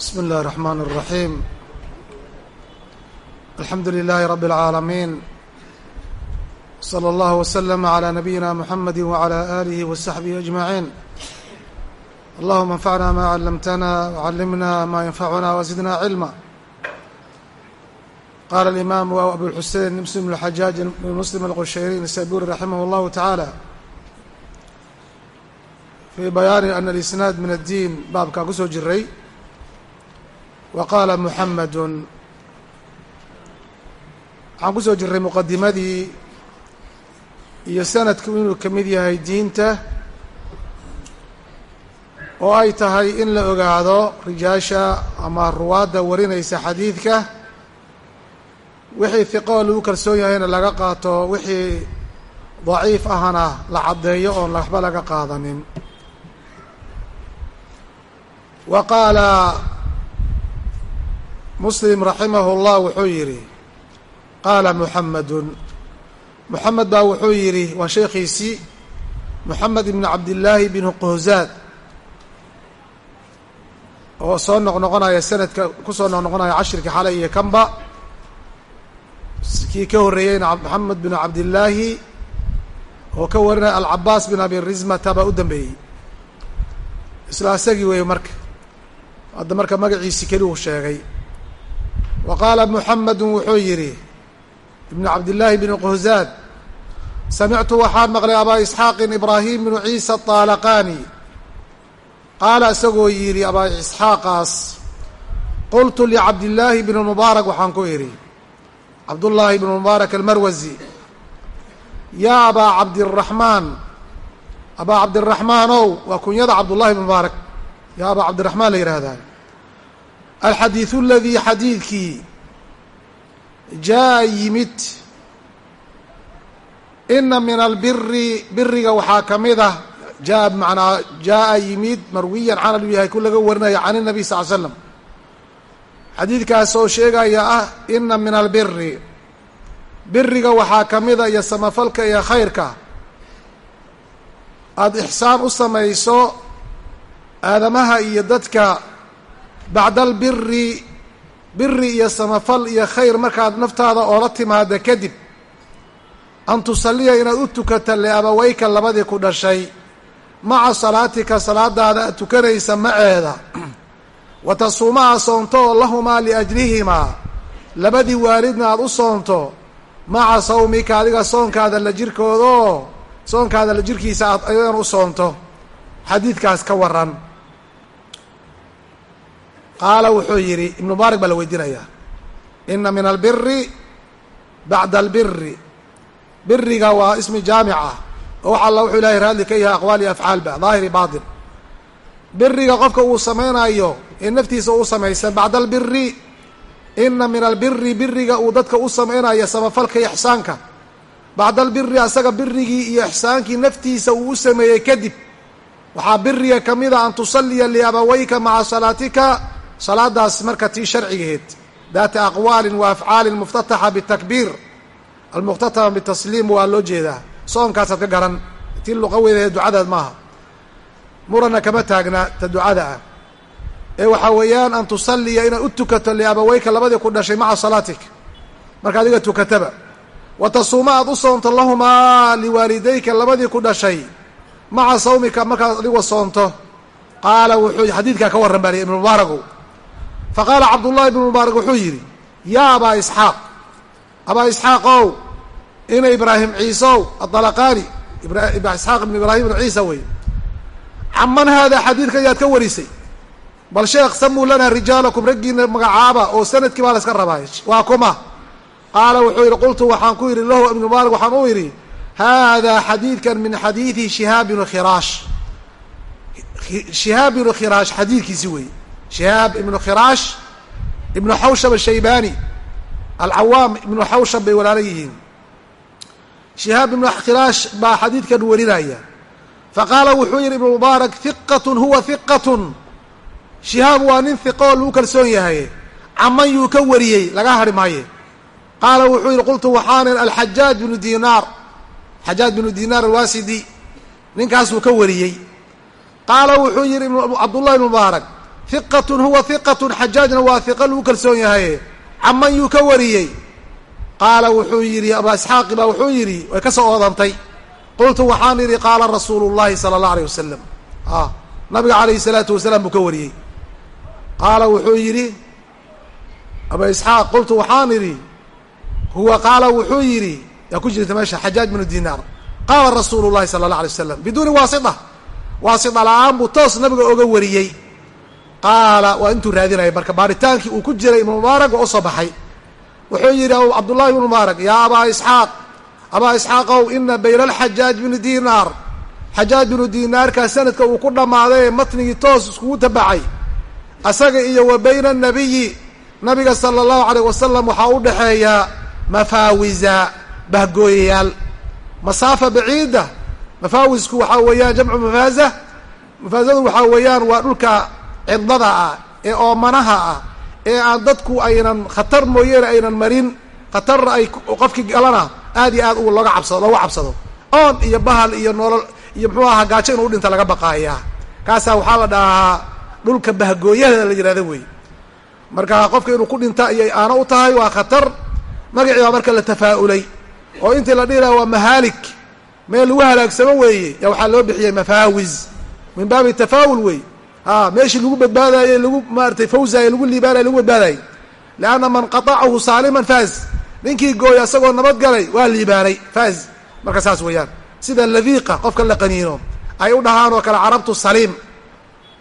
بسم الله الرحمن الرحيم الحمد لله رب العالمين صلى الله وسلم على نبينا محمد وعلى آله وصحبه أجمعين اللهم انفعنا ما علمتنا وعلمنا ما ينفعنا وزدنا علما قال الإمام أبو الحسين مسلم بن الحجاج بن مسلم القشيري السابوري رحمه الله تعالى في بيان أن الإسناad من الدين baabkaa ku soo wa qaala muxamedun waxaan ku soo jirray muqadimadii iyo sanadku inuu ka mid yahay diinta oo ay tahay in la ogaado rijaasha ama ruwaadda warinaysa xadiidka wixii hiqoo lagu kalsoon yahayna laga qaato wixii daciif ahana la caddeeyo oon waxba laga qaadanin. Wa qaala muslim raximah اllah wuxuu yidhi qaala muxamedun muxamed baa wuxuu yidhi waa sheekhiisii moxamed ibn cabdillaahi bn quhzaad. Oo soo noqnoqonaya sanadka ku soo noqnoqonaya cashirkii xalay iyo kanba. Kii ka horreeyeyna moxamed bin cabdillaahi oo ka warinaya alcabaas bin abi rizmata baa u dambeeyey. Isla asagii weeye marka. Hadda marka magaciisi keli uu sheegay wa qaala muxamedu wuxuu yidhi ibnu cabdillaahi bn quhzaad samictu waxaan maqlay abaa isxaaqin ibraahim bnu ciisa طaalaqani qaala isagoo yidhi abaa isxaaqaas qultu licabdillaahi bn mubaarak waxaan ku idhi cabdullaahi bn mubaarak almarwasi yaa abaa cabdiraxmaan abaa cabdiraxmaanow waa kunyada cabdullahi bn mubaarak. Yaa abaa cabdiraxmaan la yihahdaa alxadiidu aladii xadiidkii jaa yimid ina min albiri biriga waxaa ka mid ah jaa bmanaa jaa yimid marwiyan canal uu yahay ku laga warinaya can الnabiy sal l slam xadiidkaas oo sheegaya ah ina min albiri biriga waxaa ka mida iyo samafalka iyo khayrka aada ixsaan u samayso aadamaha iyo dadka bacda albiri biri iyo samafal iyo khayr markaad naftaada oola timaada kadib an tusalliya inaad u tukata liabaweyka labadii ku dhashay. Maca salaatika salaadaada aad tukanaysa maceeda. Wa tasuumaha soonto oo lahumaa liajlihimaa. Labadii waalidna aada u soonto maca sawmika adiga soonkaada la jirkooda oo soonkaada la jirkiisa aad ayadan u soonto. Xadiidkaas ka waran qaala wuxuu yidhi ibnu mubaarak baa la weydiinayaa ina min albiri bacda albiri biriga waa ismi jaamic ah oo wax alla wuxuu ilahay raadli ka yahay aqwaal afcaalba daahiri baatin biriga qofka uu samaynayo ee naftiisa uu samaysan bacda albiri ina min albiri biriga uu dadka u samaynayo samafalka iyo ixsaanka. Bacda albiri asaga birigii iyo ixsaankii naftiisa uu u sameeyey kadib waxaa biriga ka mida an tusalliya liabaweyka maca salaatika salaadaas marka tii sharcigaheed daata aqwaalin wa afcaalin muftataxa bitakbiir. Almukhtatama bitasliim waa loo jeedaa. Soonkaasaad ka garan tii luqaweeda ee ducadaad maaha murana kama taagna ta ducada ah. Ee waxaa weeyaan an tusalliya inaad u tukato liabaweyka labadii ku dhashay maca salaatik. Marka adiga tukataba. Wa tasuuma aad u soonto lahumaa liwaalidayka labadii ku dhashay maca sawmika markaad adiga soonto. Qaala wuxuu xadiidkaa ka warran baa ibnu mubaaragow fa qaala cabdullahi ibnu mubaarak wuxuu yidhi yaa abaa isxaaq abaa isxaaqow ina ibraahim ciiseow adalaqaani isxaaq ibn ibraahim ibnu ciisa wey caman haadaa xadiidka ayaad ka warisay? Bal sheekh samuu lanaa rijaalakum raggiina magacaaba oo sannadkii baa la iska rabaa waa kuma. Qaala wuxuu yidhi qultu waxaan ku yidhi lahu ibnu mubaarak waxaan u yidhi haadaa xadiidkan min xadiidi shihaab bnu khiraash. Shihaab ibnu khiraash xadiidkiisi wey shihaab ibnu khiraash ibnu xawshab ashaybani alcawaam ibnu xawshab bay walaala yihiin shihaab ibnu khiraash baa xadiidkan warinaya faqaala wuxuu yidhi ibnu mubaarak hiqatun huwa hiqatun shihaab waa nin hiqo oo lagu kalsoon yahay caman yuu ka wariyey laga hari maaye qaala wuxuu yidhi qultu waxaanan alxajaaj bnu dinaar xajaaj bnu dinaar alwaasidi ninkaasuu ka wariyey qaala wuxuu yidhi cabdullahi ibn mubaarak hiqatun huwa hiqatun xajaajna waa hiqa lagu kalsoon yahay. Caman yuu ka wariyey? Qaala wuxuu yidhi abaa isxaaqi baa wuxuu yidhi way ka soo oodantay qultu waxaan idhi qaala rasuulu llahi sala allah aleyh wasalam a nabiga calayhi salaatu wasalaam buu ka wariyey. Qaala wuxuu yidhi abaa isxaaq qultu waxaan idhi huwa qaala wuxuu yidhi yaa ku jirta meesha xajaaj binu dinaar qaala rasuulu llahi sala allah alay wasalam biduuni waasita waasita la'aan buu toos nabiga oga wariyey qaala waa intuu raadinaya marka baaritaankii uu ku jiray ibnu mubaarak waa u soo baxay. Wuxuu yidhi cabdullahi ibnu mubaarak yaa abaa isxaaq abaa isxaaqow ina bayna alxajaaj binu dinaar xajaaj binu dinaarkaa sanadka uu ku dhammaaday ee matnigii toos iskugu tabacay asaga iyo wa bayna anabiyi nabiga sala allahu alayh wasalam waxaa u dhexeeya mafaawiza bahgooyayaal. Masaafa baciida mafaawisku waxaa weeyaan jamcu mafaaza mafaazadu waxaa weeyaan waa dhulka cidlada ah ee oomanaha ah ee aan dadku aynan khatar mooyeene aynan marin khatarna ay qofkii galana aad iyo aad u looga cabsado looga cabsado. Oon iyo bahal iyo nolol iyo muxuu ahaa gaajo inuu dhinta laga baqaaya kaasaa waxaa la dhahaa dhulka bahgooyada la yihahdo wey. Marka qofka inuu ku dhinta ayay aano u tahay waa khatar. Magacii baa marka la tafaa'ulay oo intii la dhihi laha waa mahaalik. Meel lagu halaagsamo weeye yaa waxaa loo bixiyey mafaawiz. Min baabi tafaawul wey meeshii lagu badbaadaye lagu maaratay fawzaaye lagu liibaanaye lagu badbaadaye lianna man qatacahu saaliman faaz. Ninkii gooya isagoo nabadgalay waa liibaanay faaz. Marka saas weeyaan. Sida ladiiqa qofka la qaniino ay u dhahaan oo kale carabtu saliim.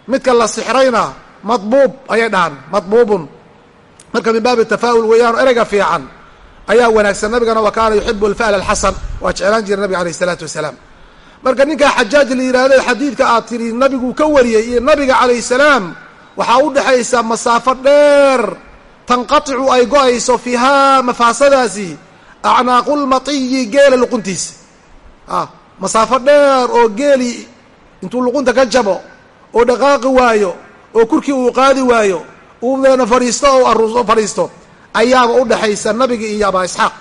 Midka la sixrayna madbuub ayay dhahaan madbuubun. Marka min baabi tafaa'ul weeyaan ereyga fiican ayaa wanaagsan. Nabigana wa kaana yuxibu alfa'l alxasan waa jeclaan jira nabiga alayh isalaatu wasalaam marka ninkaa xajaaj la yidhahdo xadiidka aad tiri nabiguu ka wariyey iyo nabiga calayh salaam waxaa u dhexaysa masaafo dheer. Tanqaticu ay go'ayso fiihaa mafaasadaasi. Acnaaqulmatiyi geela luquntiisa ah masaafo dheer oo geeli intuu luqunta ka jabo oo dhaqaaqi waayo oo kurkii uu qaadi waayo uu deena fadhiisto oo fadhiisto ayaaba udhexaysa nabiga iyo abaa isxaaq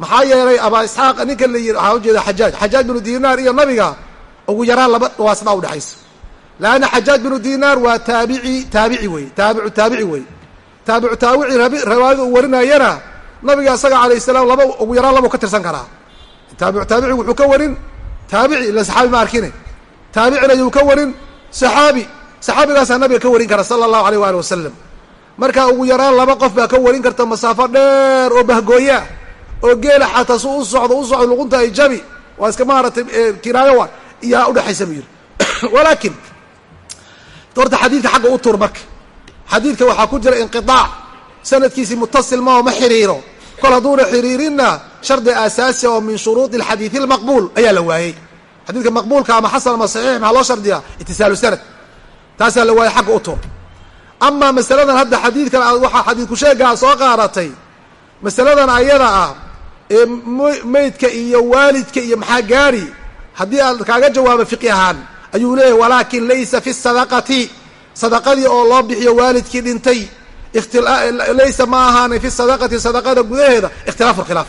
maxaa yeelay abaa isxaaq ninka la yii waxaa ujeeda xajaaj. Xajaaj binu dinaar iyo nabiga ugu yaraan laba waasbaa udhexaysa laanna xajaaj binu dinaar waa taabici taabici wey taabicu taabici wey. Taabicu taabici riwaayada uu warinayana nabiga isaga alayh salaam laba ugu yaraan labau ka tirsan karaa. Taabicu taabici wuxuu ka warin taabici ila saxaabi ma arkine. Taabicina yuu ka warin saxaabi saxaabigaasaa nabiga ka warin kara sala allahu alayh waali wasalam marka ugu yaraan laba qof baa ka warin karta masaafo dheer oo bahgooyaa oo geela xataa su u socdo u socdo luqunta ay jabi waa iska maaratay kinaayo wa iyaa udhexaysa buu yidhi. Walaakin horta xadiidka xagga u tur marka. Xadiidka waxaa ku jira inqiaac sanadkiisii mutasil ma oo ma xiriiro. Kol hadduuna xiriirinna shardi aasaasi oo min shuruudi alxadiidi almaqbuul ayaa la waayey. Xadiidka maqbuulka ama xasan ama saxiix maxaa loo shardiyaa? Itisaalu sanad. Taasaa la waayey xagga u tur amaa masaladan hadda xadiidkan waxaa xadiidku sheegaa soo qaadatay. Masaladan ayada ah ee meydka iyo waalidka iyo maxaa gaari? Haddii aan kaaga jawaabo fiqi ahaan ayuu leeyahy walaakin laysa fi sadaqati. Sadaqadii oo loo bixiyo waalidkii dhintay laysa ma ahaanay fi sadaqati sadaqada gudaheeda ikhtilaafu khilaaf.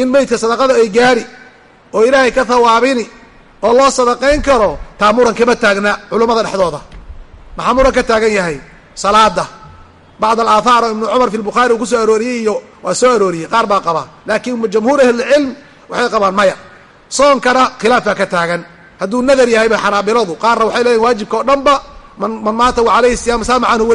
In meydka sadaqada ay gaari oo ilaahay ka hawaabini oo loo sadaqayn karo taa muran kama taagna culummada dhexdooda. Maxaa muran ka taagan yahay? Salaada bacd alaahaar ibnu cumar fi lbukhaari uu ku soo arooriyey iyo waa soo arooriyey qaar baa qaba laakiin jamhuur ahlicilm waxay qabaan maya soonkana khilaaf baa ka taagan hadduu nadar yahayba xanaabiladu qaarna waxay leeyihiin waajibka oo dhanba man maata wacalayhi siyaam saama canhu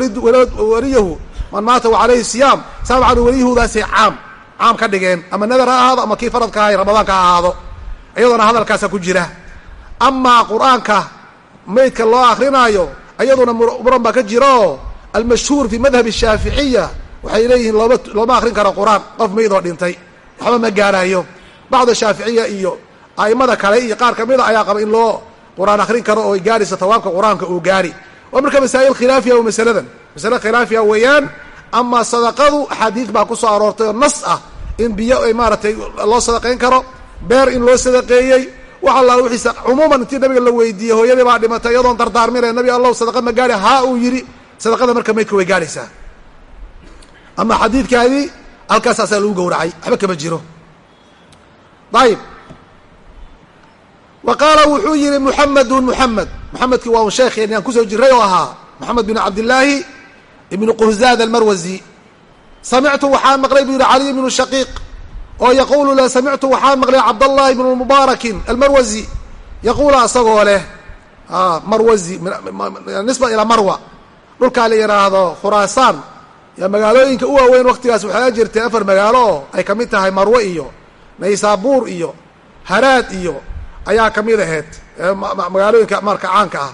waliyahu man maata wacalayhi siyaam saama canhu caam caam ka dhigeen ama nadar ha ahaado ama kii faradka ahay ramadaanka ha ahaado iyadoona hadalkaasa ku jira amaa qur'aanka meydka loo akrinaayo iyaduna muran baa ka jira almashhuur fi madhab shaaficiya waxay leeyihiin looma looma akrin karo qur'aan. Qof meydoo dhintay waxba ma gaarayo bacda shaaficiya iyo a'imada kale iyo qaar kamida ayaa qaba in loo qur'aan akrin karo oo ay gaarayso tawaabka qur'aanka uu gaari. Waa marka masaa'il khilaafiya masaladan. Masale khilaafiya weeyaan ama sadaqadu axaadiid baa ku soo aroortay oo nas ah in biyo ay maaratay loo sadaqayn karo beer in loo sadaqeeyey. Wax allaal wixiisa cumuuman intii nabiga la weydiiyey hooyadii baa dhimatay iyadoon dardaarminay nabi allahu sadaqa ma gaari haa uu yidhi sadaqada marka maydka way gaaraysaa ama xadiidkaadii halkaas lagu gowracay waxba kama jiro. Ayib wa qaala wuxuu yihi muxamedun muxamed muxamedkii waa un sheekheeni aan ku soo jiray oo ahaa moxamed bin cabdillaahi ibnu quhzaad almarwasi samictu waxaan maqlay buu yihi caliy bnu shaqiiq oo yaquulu le samictu waxaan maqlay cabdallahi bnu mubaarakin almarwasi yaquula asagoo leh marwasi nisba ilaa marwa dhulkaa la yidhaahdo khuraasaan yaa magaalooyinka u waaweyn waktigaas waxaa jirtay afar magaalo oo ay ka mid tahay marwe iyo naysaabuur iyo haraad iyo ayaa ka mid ahayd magaalooyinka marka caanka ah.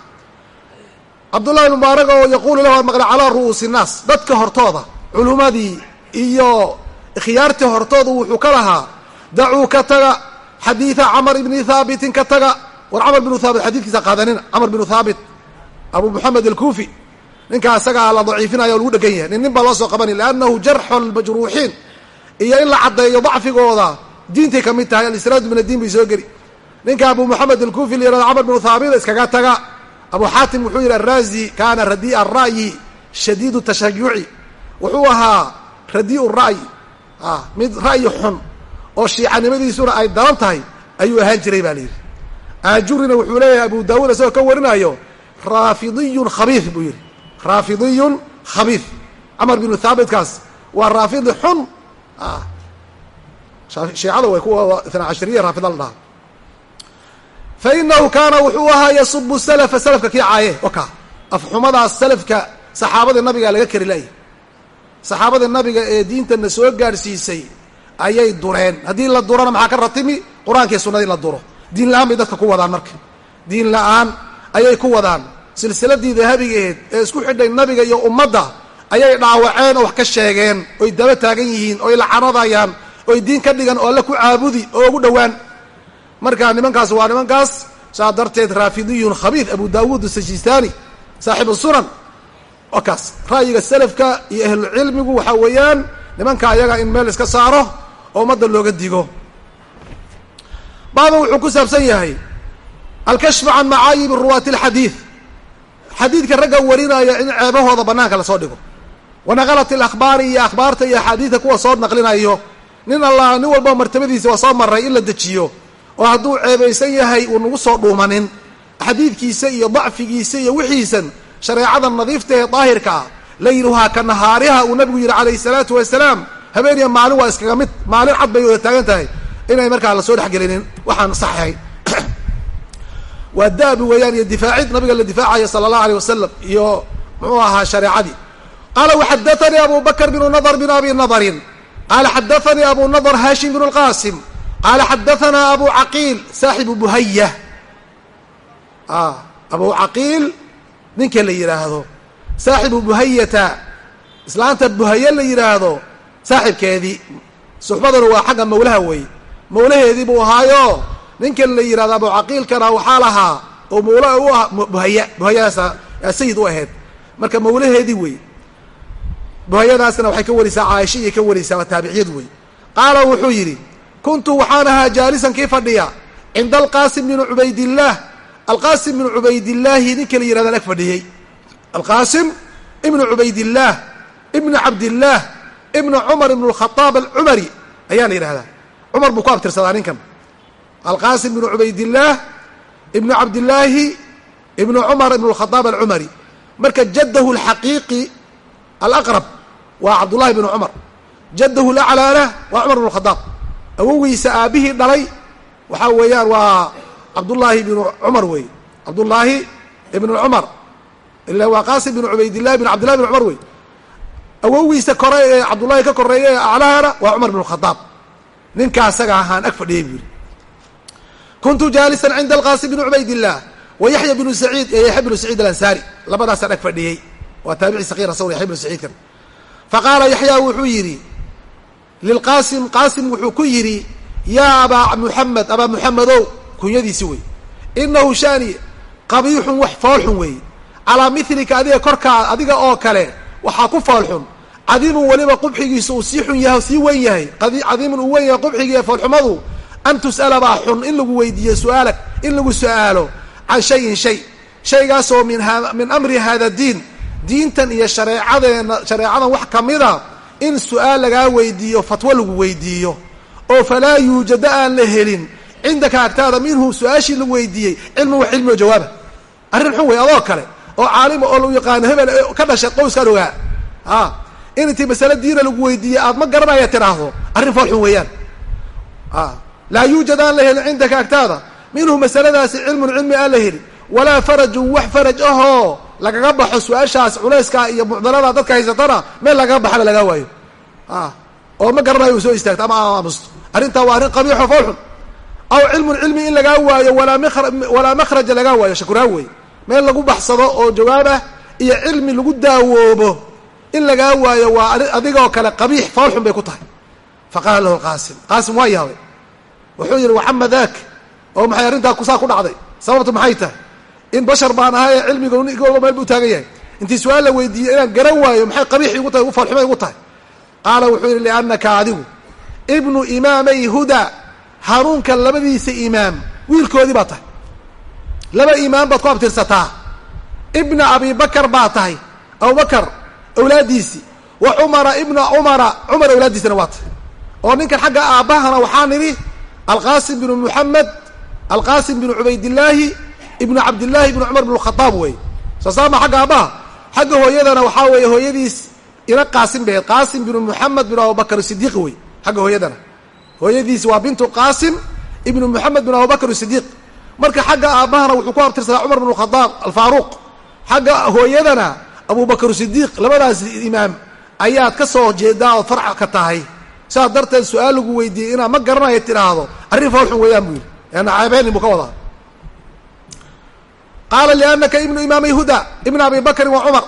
Cabdullahi mubaarak oo yaquulu lahu aan maqlay calaa ru'uusi innaas dadka hortooda culummadii iyo khiyaartii hortooda wuxuu ka lahaa dacuu ka taga xadiida camar ibni thaabitin ka taga. War camar binu thaabit xadiidkiisa qaadanina camar binu thaabit abu moxamed alkuufi ninkaa isagaa la daciifinaya o lagu dhegan yahay. Nin nin baa loo soo qabanay liannahu jarxu lmajruuxiin iyo in la caddeeyo dacfigooda diintay ka mid tahay alisraadu min addiin bay soo geli. Ninka abu moxamed alkuufi la yihahdo camar binu thaabit iskaga taga. Abu xaatim wuxuu yidhi araazi kaana radii'a ara'yi shadiidu tashayuci. Wuxuu ahaa radii'u ra'yi. Mid ra'yi xun oo shiicanimadiisuna ay daran tahay ayuu ahaan jiray baa layidhi aajurina wuxuu leeyahay abu daawuud isagoo ka warinayo raafidiyun khabiif buu yidhi raafidiyun khabiif camar binu thaabitkaas waa raafidi xun. Shiicada way kuwa itna cashariya raafida la dhaha fa kaana wuxuu ahaa yasubu salafa salafka kii caaye. Oka afxumadaas salafka saxaabadii nabiga laga kari laayay saxaabadii nabiga ee diintana soo gaadhsiisay ayay dureen. Haddii la durana maxaa ka ratimi? Qur'aankii sunnadii la duro. Diin la'aan bay dadka ku wadaan marka. Diin la'aan ayay ku wadaan silsiladii dahabigaeed ee isku xidhay nabiga iyo ummadda ayay dhaawaceen oo wax ka sheegeen oy daba taagan yihiin oy lacanadayaan oy diin ka dhigan oo alle ku caabudi oo ugu dhowaan. Marka nimankaas waa nimankaas saa darteed raafidiyun khabiid abu daawuud sajistaani saaxibu sunan. Oo kaas ra'yiga salafka iyo ahlucilmigu waxaa weeyaan nimanka ayaga in meel iska saaro oo ummadda looga digo. Baaba wuxuu ku saabsan yahay alkashfu can macaayibi ruwaati alxadiid xadiidka ragga warinaya in ceebahooda banaanka la soo dhigo. Wanaqalat alakhbaari iyo akhbaarta iyo axaadiidta kuwa soo naqlinayo nin allah nin walba martabadiisa waa soo maray in la dejiyo oo hadduu ceebaysan yahay uu nagu soo dhuumanin. Xadiidkiisa iyo dacfigiisa iyo wixiisan shareecada nadiifta ee daahirka ah layluhaa ka nahaariha uu nabigu yidhi calayhi salaatu wasalaam habeeniya maalin waa iskaga mid maalin cad bay wada taagan tahay. Inay markaa la soo dhexgelinin waxaan saxahay waa daabi weeyaan iyo difaacid nabiga la difaacaya sala allahu aleyh wasalam iyo muxuu ahaa shareecadii. Qaala waxadaanii abu bakr bnu nadr bn abi nadrin qaala xadaanii abu nadr hashim bn اlqasim qaala xadaanaa abu caqiil saaxibu buhaya abu caqiil ninka la yidhaahdo saaxibu buhayata islaanta buhaye la yidhaahdo saaxibkeedii. Suxbaduna waa xagga mawlaha wey mawlaheedii buu ahaayo ninkan la yidhahdo abu caqiilkana waxaa lahaa oo mawla u ah buhaya buhayadaasa sayid u ahayd. Marka mawlaheedii wey buhayadaasna waxay ka warisaa caaisha iyo ka warisaa waa taabiciyad wey. Qaala wuxuu yidhi kuntu waxaan ahaa jaalisan kii fadhiya cinda alqaasim bni cubaydillaah alqaasim bnu cubaydillaahi ninka la yihahdan ag fadhiyey. Alqaasim ibnu cubaydillaah ibnu cabdillaah ibnu cumar ibnu lkhadaab alcumari ayaa la yidhahdaa cumar buu ku abtirsadaa ninkan alqaasim ibnu cubaydillaah ibnu cabdillaahi ibnu cumar ibnu lkhadaab alcumari marka jaddahu alxaqiiqi alaqrab waa cabdullahi bnu cumar jaddahu laclaana waa cumar ibnu khadaab awowgiisa aabihii dhalay waxaa weeyaan waa cabdullaahi bnu cumar wey cabdullaahi ibnu cumar ila waa qaasim bnu cubaydillahi bn cabdillahi bn cumar wey awowgiisa kore ee cabdullahi ka koreeya ee aclaana waa cumar bn khadaab ninkaa asaga ahaan ag fadhiyay buu yihi kuntu jaalisan cinda alqaasim bni cubaydillah wa yaxya bnu saciid ee yaxya bnu saciid alansaari labadaasaan ag fadhiyey waa taabici sakiir rasul yaxya bnu saciidkan faqaala yaxya wuxuu yidhi lilqaasim qaasim wuxuu ku yidhi yaa abaa muxamed abaa muxamedow kunyadiisi wey inahu shani qabiixun wax foolxun weeye calaa milika adiga korkaa adiga oo kale waxaa ku foolxun cadiimun weliba qubxigiisa uu sii xun yahay sii wen yahay cadiimun uu wen yahay qubxigi ee foolxumadu an tus'ala baa xun in lagu weydiiyo su'aalak in lagu su'aalo can shayin shay. Shaygaasoo min amri hada diin. Diintan iyo shareecadeena shareecadan wax kamida in su'aal lagaa weydiiyo fatwo lagu weydiiyo. Oo falaa yuujada aan la helin. Cindaka agtaada minhu su'aashii lagu weydiiyey cilmi wax oo jawaaba arrin xun wey adoo kale. Oo caalima oo lagu yaqaano hebel ka dhashay qowskaan ogaa a in intii masale diina lagu weydiiyey aad ma garanaya tidhaahdo arrin foolxun weeyaan. A laa yuujad aan la helin cindaka agtaada minhu masaladaasi cilmun cilmi aan la helin walaa farajun wax faraj ahoo lagaga baxo su'aashaas culayskaa iyo mucdalada dadka haysatana meel lagaga baxaba lagaa waayo. A oo ma garanayo u soo istaagto ama aamusto. Arrintaa waa arrin qabiixo foolxun. Aw cilmun cilmi in lagaa waayo walaa makhraja lagaa waayo shakuraan wey meel lagu baxsado oo jawaab ah iyo cilmi lagu daawoobo in lagaa waayo waa adigoo kale qabiix foolxun bay ku tahay. Faqaala lahu qaasim qaasim waa yaabay wuxuu yidhi wacama daak oo maxay arrintaa kusaa ku dhacday? Sababtu maxay tahay? In bashar baan ahay ee cilmiga igooba meel buu taagan yahay. Intii su'aal la weydiiyey inaan garan waayo maxay qabiix igu tahay foolxumay igu tahay? Qaala wuxuu yidhi liannaka adigu ibnu imaamay huda hanuunka labadiisa imaam wiilkoodii baa tahay. Laba imaam baad ku abtirsataa. Ibna abi bakar baa tahay abubakar awlaaddiisii wa cumara ibna cumara cumar awlaaddiisina waa tahay. Oo ninkan xagga aabbahana waxaa nidhi alqaasim binu muxamed alqaasim binu cubaydillaahi ibnu cabdillaahi ibnu cumar bnu khadaab wey. Soo saama xagga aabbaha xagga hooyadana waxaa weeye hooyadiis ina qaasim baheed qaasim binu muxamed binu abubakar sidiiq wey xagga hooyadana. Hooyadiisi waa bintu qaasim ibnu moxamed bin abubakr sidiiq marka xagga aabbahana wuxuu ku abtirsadaa cumar bn khadaab alfaaruuq xagga hooyadana abubakr sidiiq labadaas imaam ayaad ka soo jeedaa ood farca ka tahay saas darteed su'aal lagu weydiiyey inaad ma garanayo tidhaahdo. Arrin foolxun weeyaan buu yidhi. Yaana ceebeynin buu ka wadaa. Qaala liannaka ibnu imaamay huda ibna abi bakrin wa cumar.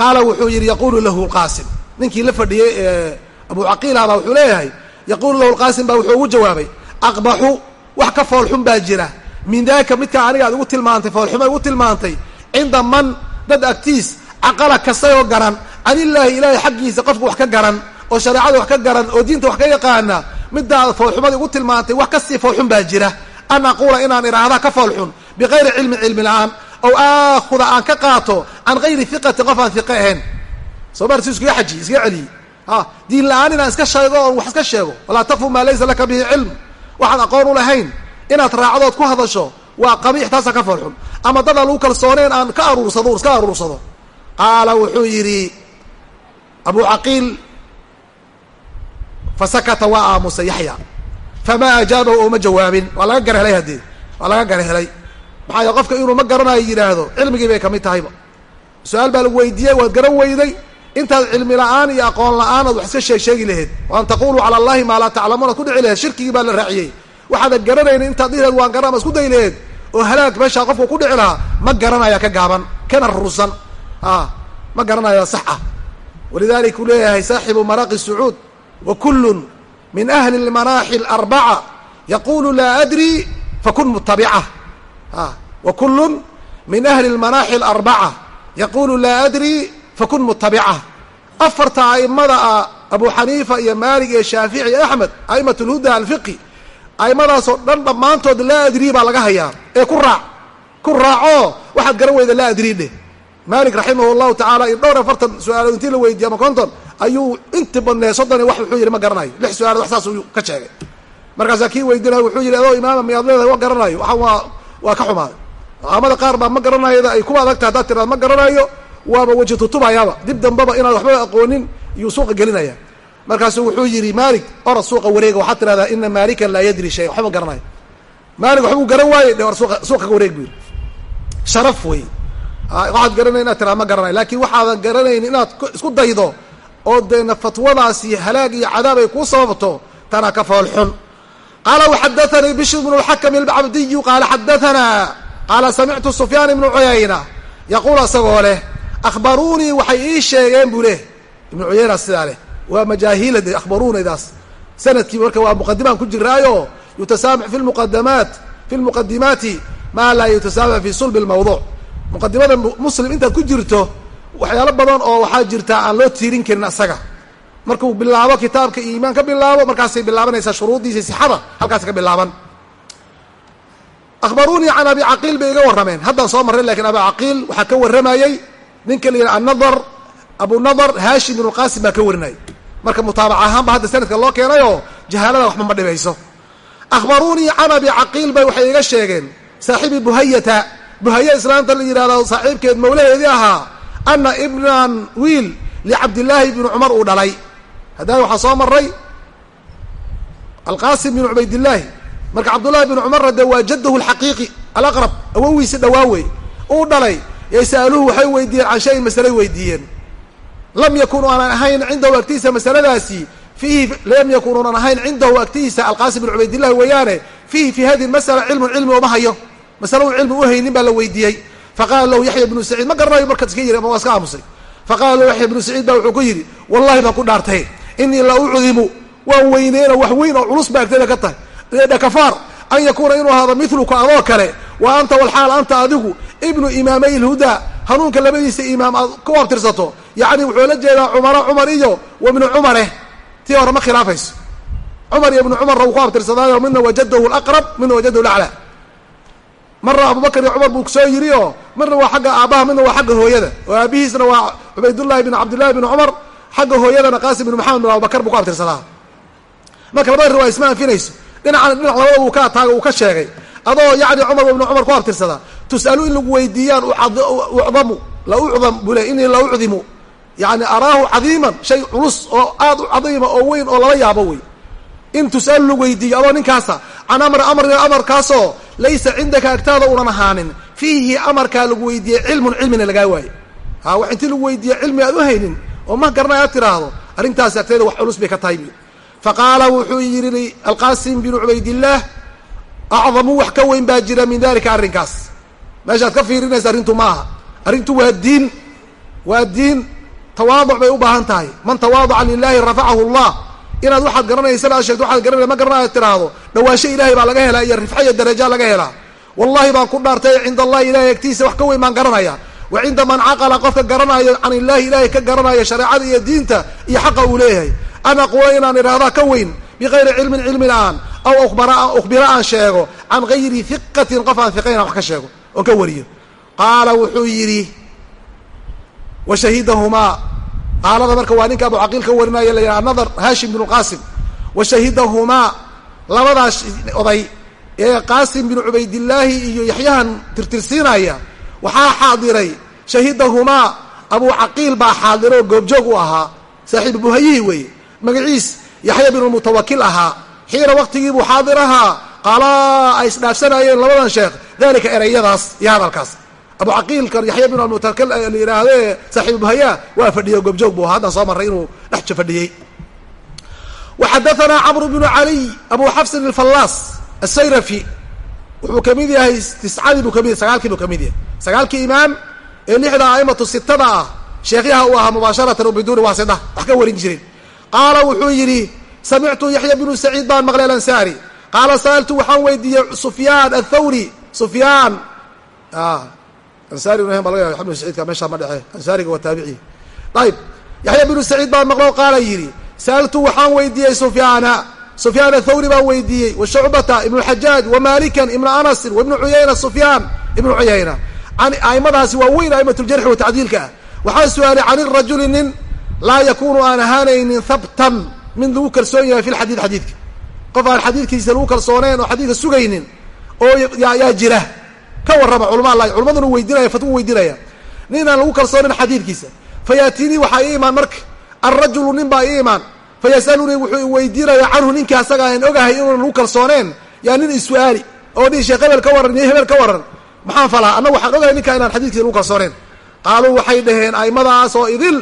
Qaala wuxuu yidhi yaqulu lahu qaasim ninkii la fadhiyey ee abu caqiila baa wuxuu leeyahay yaquulu lahu lqaasim baa wuxuu ugu jawaabay aqbaxu wax ka foolxun baa jira. Min daaka midkaa aniga ad igu tilmaantay foolxuma igu tilmaantay. Cinda man dad agtiis caqala kastay oo garan. Can illaahi ilaahay xaggiisa qofka wax ka garan oo shareecada wax ka garan oo diinta wax ka yaqaana midaada foolxumada igu tilmaantay wax ka sii foolxun baa jira. An aquula inaan idhaahda ka foolxun bikayri cilmin cilmi la'aan aw aakhuda aan ka qaato can gayri hiqatin qof aan hiqe ahayn. Soo marsi iskaga xajiy iskaga celiyey a diin la'aan inaan iska sheego oon wax iska sheego. Walaa takfu maa laysa laka bihi cilm. Waxaan aqoon u lahayn inaad raacdood ku hadasho waa qabiix taasa ka foolxun ama dad aan lagu kalsooneen aan ka aruursado iska aruursado. Qaala wuxuu yidhi abu caqiil fasakata waa aamusay yaxya famaa ajaabahu ooma jawaabin waa laga gar helay haddii. waa laga gar helay maxaa yeel qofka inuu ma garanayo yidhaahdo cilmigii bay ka mid tahayba su'aal baa lagu weydiiyey waad garan weyday. intaad cilmi la'aan iyo aqoon la'aan aad wax iska sheeg sheegi lahayd wa an taquluu cala allahi maa laa taclamuun ad ku dhici laheyd shirkigii baa la raaciyey. waxaadan garanaynin intaad dhihi waan garan ma isku day laheed oo halaag meeshaa qofku ku dhici lahaa ma garanaya ka gaaban kana rurusan a ma garanaya sax ah. walidalik uu leeyahay saaxibu maraaqi sacuud wa kullun min ahli lmanaaxi alarbaca yaqulu laa adri fakun mutabica a wa kullun min ahli lmanaaxi alarbaca yaqulu laa adri fakun mutabica afarta aimada ah abu xaniifa iyo maalik iyo shaafici iyo axmed a'imat lhuda alfiqi aimadaasoo dhan dhammaantood laa adrii baa laga hayaa ee ku raac ku raacoo waxaad garan weyda laa adrii dheh maalik raximah llahu tacaala iyo dhowr afartan su'aalood intii la weydiiyey ama ayuu inti badnee soddon iyo wax wuxuu yidhi ma garanayo. Lix su'aalood wax saas ka sheegay. Markaasaa kii weydiinaya wuxuu yidhi adoo imaama miyaad leedahay wa garanayo. Waxaan waa waa ka xumaaday aamada qaar baa ma garanayda ay kuwa adagta haddaad tiraad ma garanayo. Waaba weji dib dambaba inaad waxba aqoonin iyuu suuqa gelinaya. Markaasuu wuxuu yidhi maalik orad suuqa wareega. Waxaad tirahdaa ina maalikan laa yadri shay. Waxba ma garanayo. Maalik waxbuu garan waaye de or suuqa ka wareeg bu yidhi. Sharaf wey waxaad garanay inaad tiraad ma garanayo. Laakiin waxaadan garanayn inaad isku daydo oo deena fatwadaasi halaag iyo cadaab ay kuu sababto tana ka fool xun. Qaala waxadaanii bishr bnu lxakam albcabdiyu qaala xadaanaa qaala samictu sufyaan ibnu cuyayna yaquul isagoo leh akhbaruunii waxay ii sheegeen buu leh. Ibnu cuyayna sidaa leh waa majaahila de akhbaruunidaas sannadkii marka waa muqadimaan ku jiraayo yutasaamax fi lmuqadamaat fi lmuqadimaati maa laa yutasaamax fi sulbi lmawduuc muqadimada muslim intaad ku jirto waxyaalo badan oo waxaa jirtaa aan loo tiirin karin asaga. Markuu bilaabo kitaabka iimaan ka bilaabo markaasay bilaabanaysaa shuruuddiisa sixada halkaas ka bilaaban. Akhbaruunii can abi caqiil bay iga warrameen. Haddaan soo marray lakiin abi caqiil waxaa ka warramayey ninka la yidhaha anadar abu nadar haashim ibnu qaasim baa ka warinayay. Marka mutaabac ahaan ba hadda sanadka loo keenayoo jahaalada waxba ma dhibayso. Akhbaruunii can abi caqiil bay waxay iga sheegeen saaxibi buhayata. Buhaye islaanta la yidhahdo saaxiibkeed mawlaheedii ahaa ana ibnan wiil licabdillaahi bni cumar uu dhalay haddana waxaa soo maray alqaasim bn cubaydillaahi marka cabdullahi bn cumarna dee waa jaddahu alxaqiiqi alaqrab awowiisi dhawaa wey uu dhalay yas'aluhu waxay weydiiyeen can shayin masalay weydiiyeen lam yakun aanan ahayn cindahu agtiisa masaladaasi fiihi lam yakun ahayn cindahu agtiisa alqaasim bn cubaydillahi weeyaane fiihi fi hadihi masala cilmun cilmi ooma hayo masale uu cilmi uhaynin baa la weydiiyey faqala lahu yaxya bnu saciid ma garanayo markaad iska yiri ama waa iska aamusay faqala lahu yaxya bnu saciid baa wuxuu ku yidhi wallahi baan ku dhaartay inii la ucdimu waan weyneyna wax weyn oo culus ba agteeda ka tahay dhakafaar an yakuuna inuu ahaado miluka adoo kale wa anta walxaal anta adigu ibnu imaamay lhudaa hanuunka labadiisa imaam aad ku abtirsato yacni wuxuu la jeedaa cumara cumar iyo wa ibnu cumareh tii hore ma khilaafayso cumar iyo ibnu cumarna wuu ku abtirsadaayo midna wajadahu laqrab midna wajadahu laclaa marna abubakar iyo cumar buu soo yiri oo midna waa xagga aabbaha midna waa xagga hooyada. Oo aabihiisna waa cubaydullahi bin cabdillahi bin cumar xagga hooyadana qaasim bin maxamed bin abubakar buu ku abtirsadaa. Marka labada riwaaya isma anfinayso dhinacan dhinac labada uu ka ataaga uu ka sheegay. Adoo yacni cumar ibnu cumar ku abtirsadaa tus'alu in lagu weydiiyaan ucdamu la ucdam buu le inii la ucdimu. Yani araahu cadiiman shay culus oo aad u cadiima oo weyn oo lala yaabo wey. In tus'alu lagu weydiiyo adoo ninkaasa can amri amriga amarkaasoo laysa cindaka agtaada unan ahaanin. Fiihi amarkaa lagu weydiiyey cilmun cilmina lagaa waayo ha wax intii lagu weydiiye cilmi aad u haynin oo ma garanay aad tiraahdo arrintaasi agteeda wax culus bay ka tahay faqaala wuxuu yidhi alqaasim binu cubaydillaah acdamu wax ka weyn baa jira min dalika arrinkaas. Meeshaad ka fiirinaysa arrintu ma aha. Arrintu waa diin. Waa diin. Tawaaduc bay u baahan tahay. Man tawaadaca lilahi rafacahu allah inaad waxaad garanaysana aad sheegto waxaad garanay ma garanay aad tiraahdo. Dhawaasho ilaahay baa laga helaa iyo rifco iyo daraja laga helaa. Wallahi baan ku dhaartay cinda allahi ilahay agtiisa wax ka weyn baan garanaya. Wa cinda man caqala qofka garanayo can illahi ilahay ka garanaya shareecada iyo diinta iyo xaqa uu leeyahay. An aquula inaan idhahdaa ka weyn bigayri cilmin cilmi la'aan aw ukhbira aan sheego can gayri hiqatin qof aan hiqayn aan wax ka sheego. Oon ka wariyo. Qaala wuxuu yidhi wa shahidahumaa qaalada marka waa ninka abucaqiil ka warinaya la yidhaha nadar hashim binu qaasim wa shahidahumaa labadaas oday ee qaasim binu cubaydillaahi iyo yaxyahan tirtirsiinaya waxaa xaadiray shahidahumaa abu caqiil baa xaadiro oo goobjoog u ahaa saaxiibu buhayihi weeye magaciis yaxya binu mutawakil ahaa xiina waqtigiibuu xaadir ahaa qaalaa ay isdhaafsanayeen labadan sheekh dalika ereyadaas iyo hadalkaas abu caqiilkan yaxya binu almutawakil la yidhaahde saaxiibu buhaya waa fadhiyo goobjoog buu ahaa. Haddaan soo marray inuu dhex fadhiyey waxadaanaa camru bnu caliy abu xafsin alfallaas asayrafi wuxuu ka mid yahay tiscadii buu ka mid yahay sagaalkii buu ka mid yahay. Sagaalkii imaam ee lixda aimatu sitada ah sheekyaha uu ahaa mubaasharatan biduuni waasida wax ka warin jirin. Qaala wuxuu yidhi samictu yaxya bnu saciid baan maqlay alansaari. Qaala sa'altu waxaan weydiiyey sufyaan athawri sufyaan ansaari bn baa laga ya bnu saciidka meeshaa ma dhexe ansaariga waa taabici. Ayib yaxya bnu saciid baan maqlo qaala yidhi sa'altu waxaan weydiiyey sufyaana. Sufyaan athawri baan weydiiyey wa shucbata ibnu xajaaj wa malikan ibnu anasin wa ibnu cuyayna sufyaan ibnu cuyayna aimadaasi waa aimatuljarxi wa ah. Waxaan su'aalay can irajuli nin laa yakunu aan ahaanaynin habtan mid lagu kalsoon yahay fi lxadiid xadiidka. Qof aan xadiidkiisa lagu kalsooneyn oo xadiidka sugaynin oo yaa jira ka warrama culama allahi culmaduna weydiinaya fatwu weydiinaya. Nin aan lagu kalsooneyn xadiidkiisa. Fayaatiinii waxaa ii imaan marka. Alrajulu nin baa ii imaan. Fayasalunii wuxuu weydiinaya canhu ninkii asaga aan ogahay inuunan lagu kalsooneen. Yaa nin is-su-aali. Oo dhi sheekh hebel ka warran iyo hebel ka warran maxaan falaa annaga waxaan ogahay ninkaa inaan xadiidkiisa lagu kalsooneen. Qaaluu waxay dhaheen aimadaas oo idil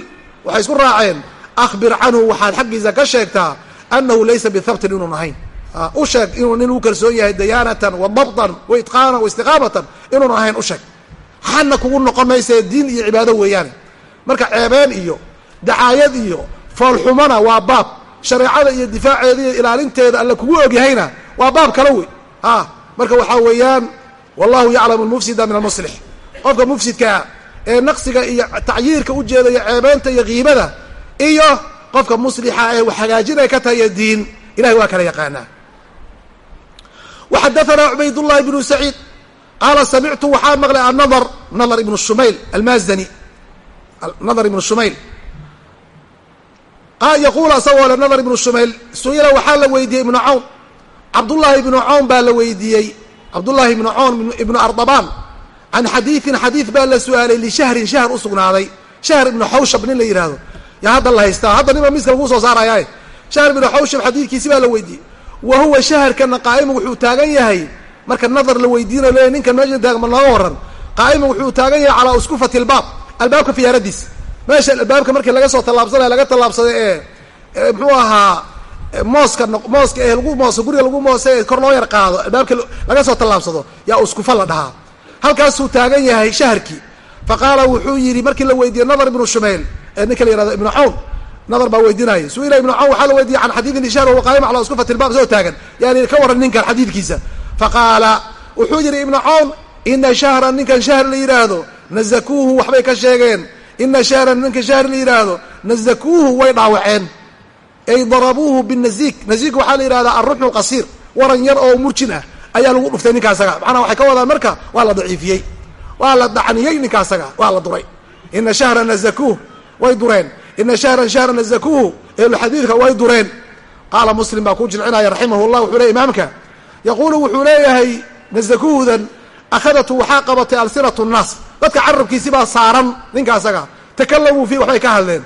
waxay isku raaceen akhbir canhu waxaad xaggiisa ka sheegtaa annahu laysa bihabtin inuun ahayn u sheeg inuu nin uu kalsoon yahay dayaanatan wa dabtan wa itqaanan wa istiqaamatan inuun ahayn u sheeg. Xanna kugu noqon maysae diin iyo cibaado weeyaane. Marka ceebeen iyo dacaayad iyo foolxumana waa baab. Shareecada iyo difaaceeda iyo ilaalinteeda alla kugu ogyahayna waa baab kale wey. A marka waxaa weeyaan wallahu yaclamu almufsida min almuslix qofka mufsidkaa ee naqsiga iyo tacyiirka ujeedaya ceebeynta iyo kiibada iyo qofka muslixa ee wax hagaajinaya ka tahay diin ilahay waa kala yaqaanaa waxadaanaa cubaydullahi bnu saciid qaala samictu waxaa maqlay anadr nadr ibnu shumayl almaazani nadr ibnu shumayl yaquul asagoo le nadr ibnu shumayl su'ila waxaa la weydiiyey ibnu cawn cabdullaahi ibnu cawn baa la weydiiyey cabdullaahi ibnu cawn ibnu ardabaan can xadiidin xadiid baa la su'aalay lishahrin shahr u sugnaaday shahr ibnu xawshab nin la yidhaahdo yaa hadda la haystaa hadda nima miska laguu soo saaraya shahr ibnu xawshab xadiidkiisi baa la weydiiyey wa huwa shaharkana qaa'imu wuxuu taagan yahay. Marka nadar la weydiinayo le ninkan meesha taagma nooga waran qaa'imu wuxuu taagan yahay calaa uskufati albaab albaabka fiyaaradiisa meesha albaabka markii laga soo tallaabsanaya laga tallaabsaday ee muxuu ahaa mooska mooska ee lagu mooso guriga lagu mooso ee kor loo yar qaado albaabka laga soo tallaabsado yaa uskufa la dhahaa. Halkaasuu taagan yahay shaharkii. Fa qaala wuxuu yidhi markii la weydiiyey nadar ibnu shumayl ee ninka la yihahdo ibnu cawn nadar baa weydiinaya su'ila ibnu cawn waxaa la weydiiyey can xadiidin ishaar wahuwa qaa'im calaa uskufati lbaab soo taagan. Yani ka warran ninkan xadiidkiisa. Faqaala wuxuu yidhi ibnu cawn ina shahran ninkan shahr la yidhaahdo nazakuuhu waxbay ka sheegeen. Ina shahran ninkan shahr la yidhaahdo nazakuuhu way dhaawaceen. Ay darabuuhu binaziik naziik waxaa la yidhahdaa alruxu lqasiir waran yar oo murjin ah ayaa lagu dhuftay ninka asaga macnaa waxay ka wadaan marka waa la daciifiyey. Waa la dacniyey ninka asaga waa la duray. Ina shahra nazakuuh way dureen ina shahran shahra nazakuuhu ehluxadiidka way dureen qaala muslim baa kuu jilcinaya raximah llah wuxuu leey imaamka yaquulu wuxuu leeyahay nazakuuhdan akhadatu waxaa qabatay alsinatu nnaas dadka carabkiisi saaran ninka asaga takalamuu fiih waxbay ka hadleen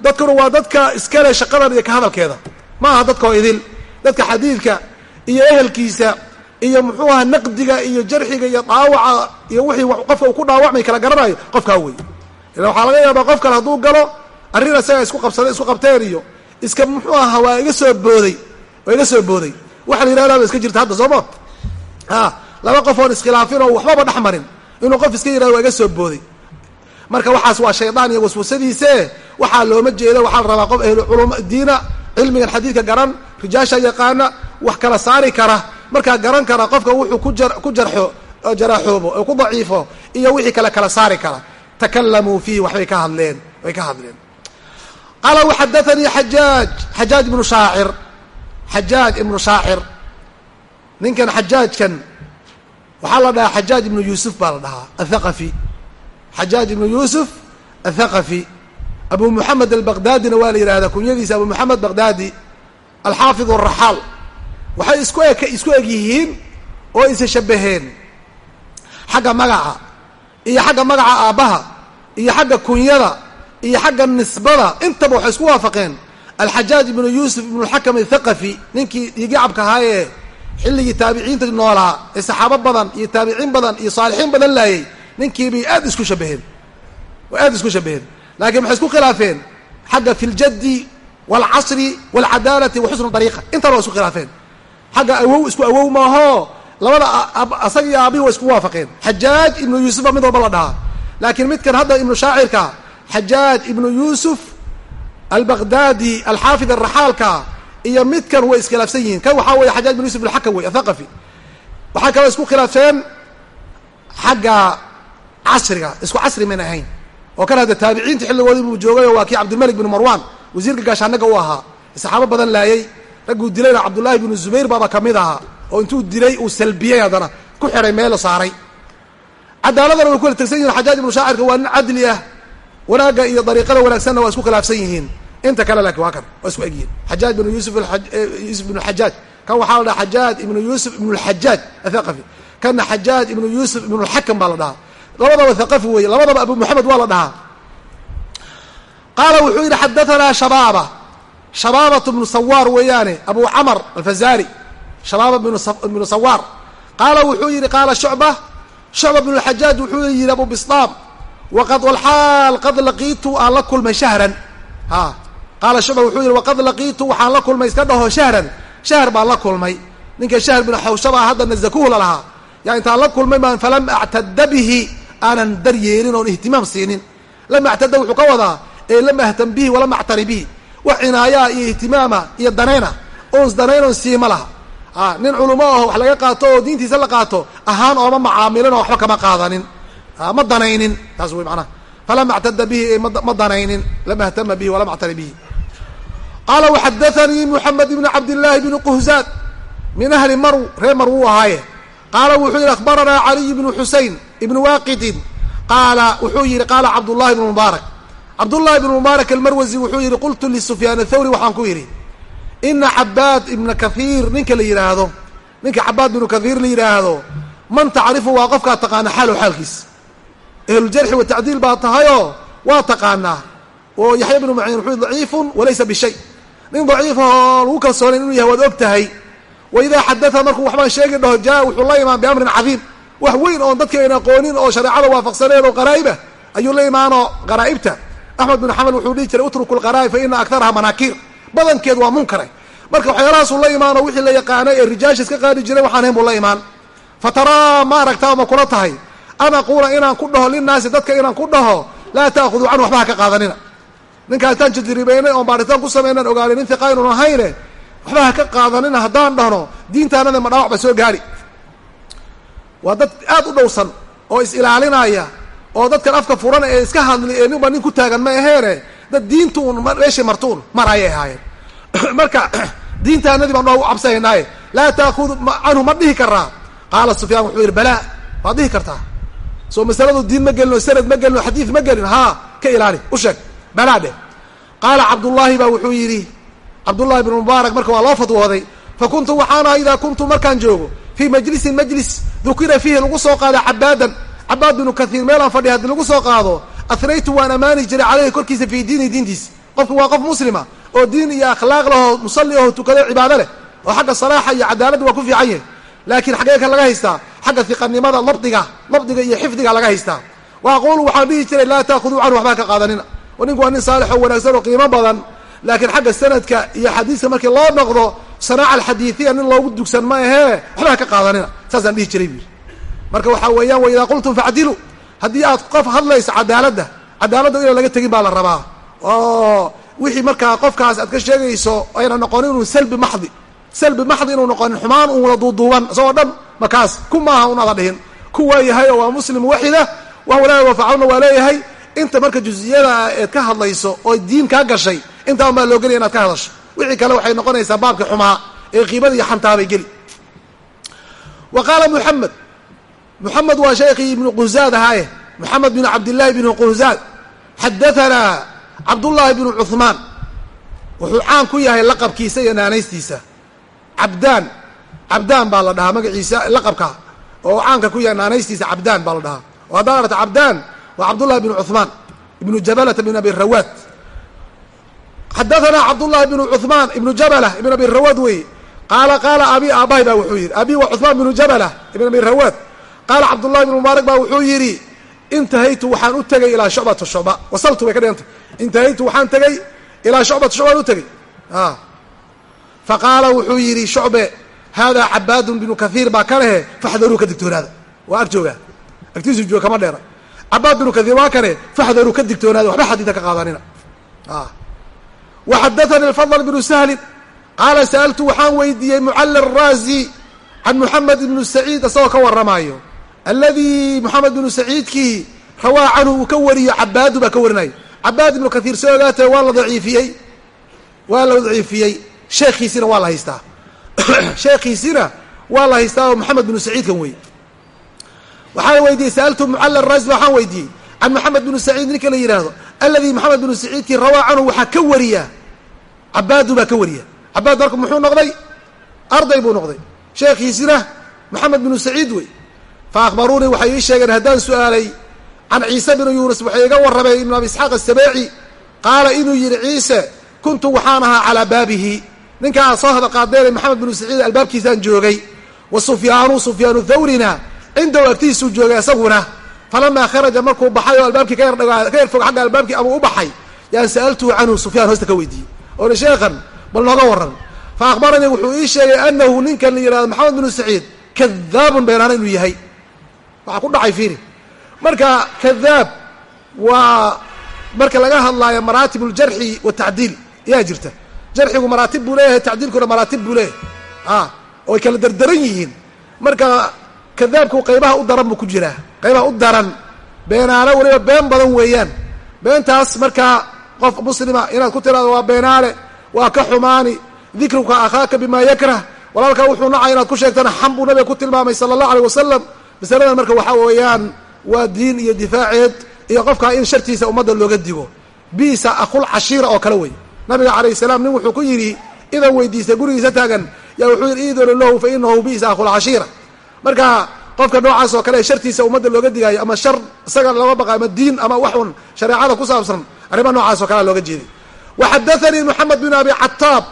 dadkuna waa dadka iskale shaqadan iyo ka hadalkeeda ma aha dadka oo idil dadka xadiidka iyo ehelkiisa iyo muxuu aha naqdiga iyo jarxiga iyo dhaawaca iyo wixii qofka uu ku dhaawacmay kala garanayo qofkaa wey ila waxaa laga yaabaa qof kale hadduu galo arrin isaga isku qabsada isku qabteen iyo iska muxuu aha waa iga soo booday waa iga soo booday. Waxa la yidhahdaa ba iska jirta hadda sooma a laba qof oon iskhilaafin oo waxbaba dhex marin. Inuu qof iska yihahdo waa iga soo booday. Marka waxaas waa shaydaan iyo waswasadiise. Waxaa looma jeeda waxaa la rabaa qof ahlu culum diina cilmigan xadiidka garan rijaasha yaqaana wax kala saari kara. Markaa garan kara qofka wuxuu ku jar ku jarxo jaraaxoobo oo ku daciifo iyo wixii kale kala saari kara. Takalamuu fiihi waxbay ka hadleen way ka hadleen qaala waxadaanii xajaaj xajaaj ibnu shaacir xajaaj ibnu shaacir ninkan xajaajkan waxaa la dhahaa xajaaj ibnu yuusuf baa la dhahaa athaqafi xajaaj ibnu yuusuf athaqafi abu moxamed albaqdaadina waa la yidhahdaa kunyadiisa abu moxamed baqdaadi alxaafid araxaal waxay isku eg isku eg yihiin oo isa shabaheen xagga magaca iyo xagga magaca aabbaha iyo xagga kunyada iyo xagga nisbada. Intaba waxay isku waafaqeen. Alxajaaj ibnu yuusuf ibnu lxakam athaqafi ninkii dhiigicabka ahaa ee xilligii taabiciinta noolaa ee saxaabo badan iyo taabiciin badan iyo saalixiin badan laayay. Ninkiibay aad isku shabaheen. Way aad isku shabaheen. Laakiin maxay isku khilaafeen. Xagga fi ljaddi waalcasri waalcadaalati wa xusnu dariiqa intaba waa isku khilaafeen. Xagga awow isku awow maaho. Labada asaga iyo aabihi waa isku waafaqeen. Xajaaj ibnu yuusufa mid walba la dhahaa. Laakiin midkan hadda ibnu shaacirka xajaaj ibnu yuusuf albaqdaadi alxaafid araxaalka iyo midkan way iskhilaafsan yihiin. Kan waxaa weeye xajaaj ibnu yusuf alxakam wey athaqafi. Waxaa kaloo isku khilaafeen xagga casriga isku casri mayna ahayn. Oo kan hadda taabiciinta xilligoodii buu joogayoo waa kii cabdilmalik binu marwan wasiirka gaashaanaga u ahaa. Saxaabo badan laayay ragguu dilayna cabdullaahi binu zubayr baaba ka mid ahaa oo intuu dilay uu salbiyey haddana ku xidhay meelo saaray. Cadaaladana way ku kala tegsan yihiin xajaaj ibnu shaacirka waa nin cadli ah wanaagga iyo dariiqada wanaagsanna waa isku khilaafsan yihiin. Inta kale laakiin waa kan waa isku egyihin xajaaj ibnu yusuf yusuf ibnu xajaaj kan waxaa la dhaha xajaaj ibnu yuusuf ibnu lxajaaj athaqafi. Kana xajaaj ibnu yuusuf ibnu lxakam baa la dhahaa. Labadaba thaqafi weeye labadaba abu moxamed waa la dhahaa. Qaala wuxuu yidhi xadaanaa shabaaba. Shabaabatu bnu sawaar weeyaane abu camar alfazari shabaaba bnu sawaar. Qaala wuxuu yidhi qaala shucba. Shucba bnu lxajaaj wuxuu yidhi abu bislaam waqad walxaal qad laqiitu aan la kulmay shahran ha qaala shucba wuxuu yidhi waqad laqiitu waxaan la kulmay iska dhaho shahran shahr baan la kulmay ninka shahr binu xawshaba hadda nazakuhu lalahaa yaa intaan la kulmay baan falam actada bihi aanan dar yeelin oon ihtimaam siinin lam actada wuxuu ka wadaa ee lam ahtam bihi walam actani bihi wax cinaayaa iyo ihtimaama iyo danayna oons danayn oon siima laha a nin culumo aho wax laga qaato oo diintiisa la qaato ahaan ooma macaamilin oo waxba kama qaadanin ma danaynin. Taas wey manaha falam actada bihi ma danaynin. Lam ahtama bihi walam actani bihi. Qaala waxadaanii moxamed ibnu cabdillaahi bni quhzaad min ahli marw reer mar wuu ahaaye. Qaala wuxuu yihi akhbaranaa caliy bnu xusein ibnu waaqidin qaala wuxuu yihi qaala cabdullahi bnu mubaarak cabdullahi bnu mubaarak almarwasi wuxuu yihi qultu lisufyaan athawri waxaan ku yidhi ina cabaad ibna kathiir ninka la yidhaahdo ninka cabaad binu kathiir la yidhaahdo man tacrifu waa qofkaa taqaana xaalow xaalkiis ahluljarxi watacdiil baa tahayoo waa taqaanaa oo yaxya bnu maciin wuxuu daciifun walaysa bishay nin daciifahoo lagu kalsoonayn inuu yahay waad og tahay wa idaa xadaa markuu waxbaan sheegi dhaho jaa wuxuu la imaan biamrin cadiim wax weyn oon dadka ayn aqoonin oo shareecada waafaqsaneen oo qaraa'ibah ayuu la imaanoo qaraa'ibta axmed bin xamed wuxuu dhihi jiray utruku lqaraa'ib fa ina akaraha manaakiir badankeed waa munkare marka waxyaalahaasuu la imaano wixii la yaqaanay ee rijaasha iska qaadi jiray waxaan hayn an aquula inaan ku dhaho linnaasi dadka inaan ku dhaho laa taakuduu canhu waxba ha ka qaadanina. Ninka intaan tajribeynay oon baaritaan ku samaynan ogaanay nin hiqa ahayne waxba ha ka qaadanina haddaan dhahno diintaanada ma dhaawac soo gaari. Waa dad aad u dhowsan oo is-ilaalinaya oo dadkan afka furan ee iska hadli ee ninba nin ku taagan ma aheene dad diintuun meeshay martuun mar ayay ahaayeen. Marka diintaanadii baan noogu cabsahaynaaye laa taakudu canhu ma dhihi karaa qaala sufyaan wuxuu yidhi balaa waad dhihi kartaa soo masaladu diin ma gelin oo sanad ma gelin oo xadiid ma gelin. Haa ka ilaali u sheeg. Balaa dheh qaala cabdullaahi baa wuxuu yidhi cabdullahi bnu mubaarak marka waa loo fadwooday fa kuntu waxaana idaa kuntu markaan joogo fii majlisin majlis dukira fiihi lagu soo qaado cabaadan. Cabaad binu kaiir meelaan fadhiya haddii lagu soo qaado ahnaytu waan ammaani jiray caleyhi korkiisa fii diini diintiisa qofku waa qof muslima oo diin iyo akhlaaq lahoo musalli aho tukado cibaado leh oo xagga salaaxa iyo cadaaladda waa ku fiican yahay. Laakiin xaggee ka laga haystaa xagga hiqanimada labdiga labdiga iyo xifdiga laga haystaa wa aquulu waxaan dhihi jiray laa taakuduu canhu waxbaa ka qaadanina oo ninku waa nin saalix oo wanaagsan oo qiimo badan laakiin xagga sanadka iyo xadiiska markii loo noqdo sanaaca alxadiidiya nin loogu dugsan ma ahee waxbaa ka qaadanina. Saasaan dhihi jiray buu yidhi marka waxaa weeyaan wa idaa qultum facdilu haddii aad qof hadlayso cadaaladda cadaaladda inaan laga tegin baa la rabaa. Oo wixii markaa qofkaas aad ka sheegayso ayna noqonin inuu salbi maxdi. Salbi maxdi inuu noqonin xumaan uuna duuduuban isagoo dhan makaas ku maaha un dhihin. Ku waa yahay oo waa muslim waxida wax walaa wafacalna waa leeyahay inta marka juziyada eed ka hadlayso oo diin kaa gashay intaan baa loo gelaya inaad ka hadasho. Wixii kale waxay noqonaysaa baabkii xumaa ee qiibada iyo xantaabay geli. Wa qaala muxamed muxamed waa sheekhii ibnu quhzaad ahaaye moxamed bin cabdillahi bn quhzaad xadaanaa cabdullaahi bnu cuhmaan wuxuu caan ku yahay laqabkiisa iyo naanaystiisa. Cabdaan cabdaan baa la dhahaa magaciisa laqabka oo caanka ku yahay naanaystiisa cabdaan baa la dhahaa. Oo haddaad aragta cabdaan waa cabdullahi bnu cuhmaan ibnu jabalata bn abi rawaad. Xadaanaa cabdullahi bnu cuhmaan ibnu jabala ibn abi rawaad wey qaala qaala abi aabahay baa wuxuu yidhi. Abi waa cuhmaan bnu jabala ibn abi rawaad. Qaala cabdullahi bnu mubaarak baa wuxuu yidhi intahaytu waxaan u tegay ilaa shucbata shucba. Wasaltu bay ka dhigantay. Intahaytu waxaan tegey ilaa shucbata shucbaan u tegey. Fa qaala wuxuu yidhi shucbe haadaa cabaadun binu kaiir baa ka lehe faxdaruu ka digtoonaada waa ag joogaa agtiisu jooga kama dheera cabaad binu kaiir waa kane faxdaruu ka digtoonaada waxba xadiida ka qaadanina wa xadaanii fadl bnu sahlin qaala sa'altu waxaan weydiiyey mucalla araazi can muxamed ibnu saciid isagoo ka warramaayo alladii moxamed binu saciidkii rawaa canhu uu ka wariyo cabaadu baa ka warinaya cabaad ibnu kaiir soo ogaatee waa la daciifiyey waa la daciifiyey sheekhiisina waa la haystaa sheekhiisina waa la haystaa oo moxamed binu saciidkan wey waxaan weydiiyey sa'altu mucalla araazi waxaan weydiiyey can moxamed binu saciid ninka la yidhaahdo alladii moxamed binu saciidkii rawaa canhu waxaa ka wariya cabaadu baa ka wariya. Cabaad marka muxuu noqday? Arday buu noqday. Sheekhiisina moxamed binu saciid wey fa akhbaruunii waxay ii sheegeen haddaan su'aalay can ciise binu yuunus waxay iga warramay ibnu abi isxaaq asabeeci qaala inuu yidhi ciise kuntu waxaan ahaa calaa baabihi ninka aad soo hada qaadeenay maxamed binu saciid albaabkiisaan joogay wa sufyaanu sufyaanu thawrina cindahu agtiisuu joogay isaguna falamaa kharaja markuu baxay oo albaabkii ka yardhagaa ka yar fog xagga albaabkii abuu u baxay yaan sa'altuhu canhu sufyaan hoosta ka weydiiyey. Oona sheekhan bal nooga warran. Fa akhbaranii wuxuu ii sheegay anahu ninkan la yidhahdo maxamed binu saciid kadaabun beenaana inuu yahay. Waxaa ku dhacay fiiri. Marka kadaab waa marka laga hadlaayo maraatib uljarxi watacdiil ayaa jirta jarxigu maraatib buu leeyahay tacdiilkuna maraatib buu leeyahay. A oy kala dardaran yihiin. Marka kadaabku qaybaha u daran buu ku jiraa. Qaybaha u daran beenaale weliba been badan weeyaan. Beentaas markaa qof muslima inaad ku tiraado waa beenaale waa ka xumaani. Dikruka akhaaka bima yakrah walaalkaa wuxuu nacay inaad ku sheegtana xam buu nabiga ku tilmaamay sala allahu aleyh wasalam masaladan marka waxaa weeyaan waa diin iyo difaaceed iyo qofkaa in shartiisa ummadda looga digo. Biisa akhul cashiira oo kale wey nabiga calayh salaam nin wuxuu ku yidhi idan weydiistay gurigiisa taagan. Yaa wuxuu yidhi iidonu lahu fa inahu biisa akhul cashiira marka qofka noocaas oo kale shartiisa ummadda looga digaayo ama shar isaga looga baqa ama diin ama waxun shareecada ku saabsan arrimaha noocaas oo kalea looga jeeday wa xadathanii moxamed bin abi cataab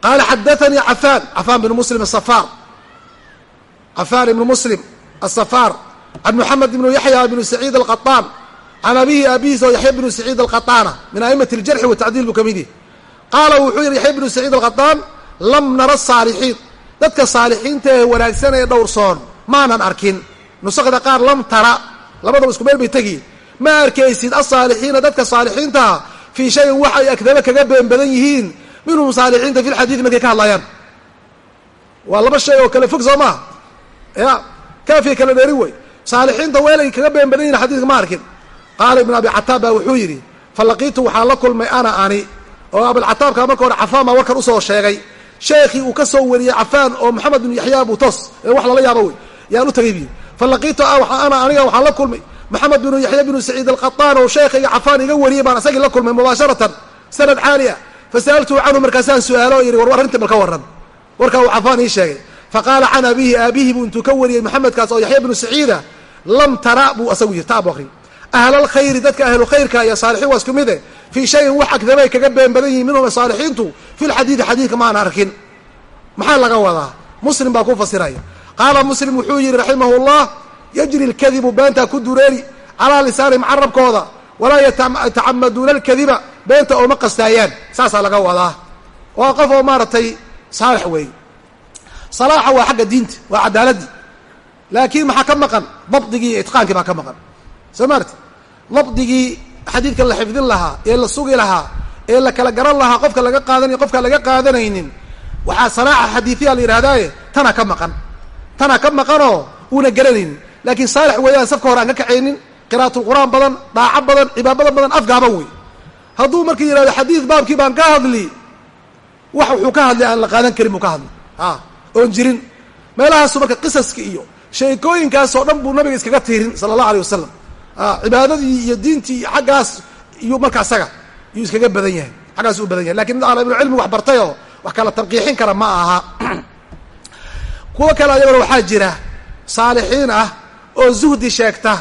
qaala xadathanii cafaan cafaan bn muslim asafar cafaan ibnu muslim asafar can moxamed ibnu yaxya bnu saciid alqaطaan can abihi aabihiis oo yaxya bnu saciid alqaطaana min aimati اljarxi watacdiil buu ka mid yahi qaala wuxuu yihi yaxya bnu saciid alqaطaan lam nara saalixiin dadka saalixiinta ee wanaagsan ee dhowrsoon maanan arkin nusakda qaar lam tara labadaba isku meel bay tegiin ma arkaysid asaalixiina dadka saalixiintaa fii shayin wax ay agdaba kaga been badan yihiin minhum saalixiinta fi lxadiidi markay ka hadlayaan waa laba shay oo kale fog soo maha ya kaafiya kala dheeri wey saalixiinta weelay kaga been badan yihin xadiidka ma arkin qaala ibnu abi cataab baa wuxuu yidhi falaqiitu waxaan la kulmay ana ani. Oo abilcataabka marka hore cafaan baa warkan u soo sheegay sheekhii uu ka soo wariyey cafaan oo moxamed binu yaxya abu tos. Ee wax lala yaabo wey yaan u tagay bi falaqiitu ana aniga waxaan la kulmay. Moxamed binu yaxya binu saciid alqaطaan oo sheekhayga cafaan iga wariyey baan isagii la kulmay mubaasharatan sanad caali ah fasa'altuhu canhu markaasaan su'aalo yidhi war arrinta bal ka warran. Warkaa uu cafaan ii sheegay. Faqaala can abihi aabihi buu intuu ka wariyey moxamedkaas oo yaxya binu saciida lam tara buu asagu yiri ta abu akri ahlalkhayri dadka ahlulkhayrka iyo saalixiin waa isku mide fii shayin wax agdabay kaga been badan yihiin minhum saalixiintu. Fi lxadiidi xadiidka maan arkin. Maxaa laga wadaa? Muslim baa ku fasiraya. Qaala muslim wuxuu yihi raximah llah yajri lkadibu beentaa ku dureeri calaa lisaanihim carabkooda walaa yatacamaduuna alkadiba beenta ooma qastaayaan. Saasaa laga wadaa. Waa qof oo maaragtay saalix weeye. Salaaxa waa xagga diinta waa cadaaladii laakiin maxaa ka maqan? Dabdigii iyo itqaankii baa ka maqan. Soo maarti dabdigii xadiidka la xifdin lahaa ee la sugi lahaa ee la kala garan lahaa qofka laga qaadanayo qofka laga qaadanaynin waxaa salaaxa xadiidiya la yidhahdaaye tana ka maqan. Tana ka maqanoo uuna garanaynin laakiin saalix weeyaan safka hore aan ka kacaynin qiraatulqur'aan badan dhaaco badan cibaabada badan afgaaban wey hadduu markii yidhahdo xadiid baabkii baan ka hadli wax wuxuu ka hadlay aan la qaadan karin buu ka hadlay a oon jirin. Meelahaasu marka qisaska iyo sheekooyinkaas oo dhan buu nabiga iskaga tiirin sala allahu alay wasalam cibaadadii iyo diintii xaggaas iyuu marka isaga iyuu iskaga badan yahay. Xaggaas u badan yahay. Lakin mid ibnucilmi wax bartay oo wax kala tarqiixin kara ma aha. Kuwo kale ayagona waxaa jira saalixiin ah oo zuhdi sheegta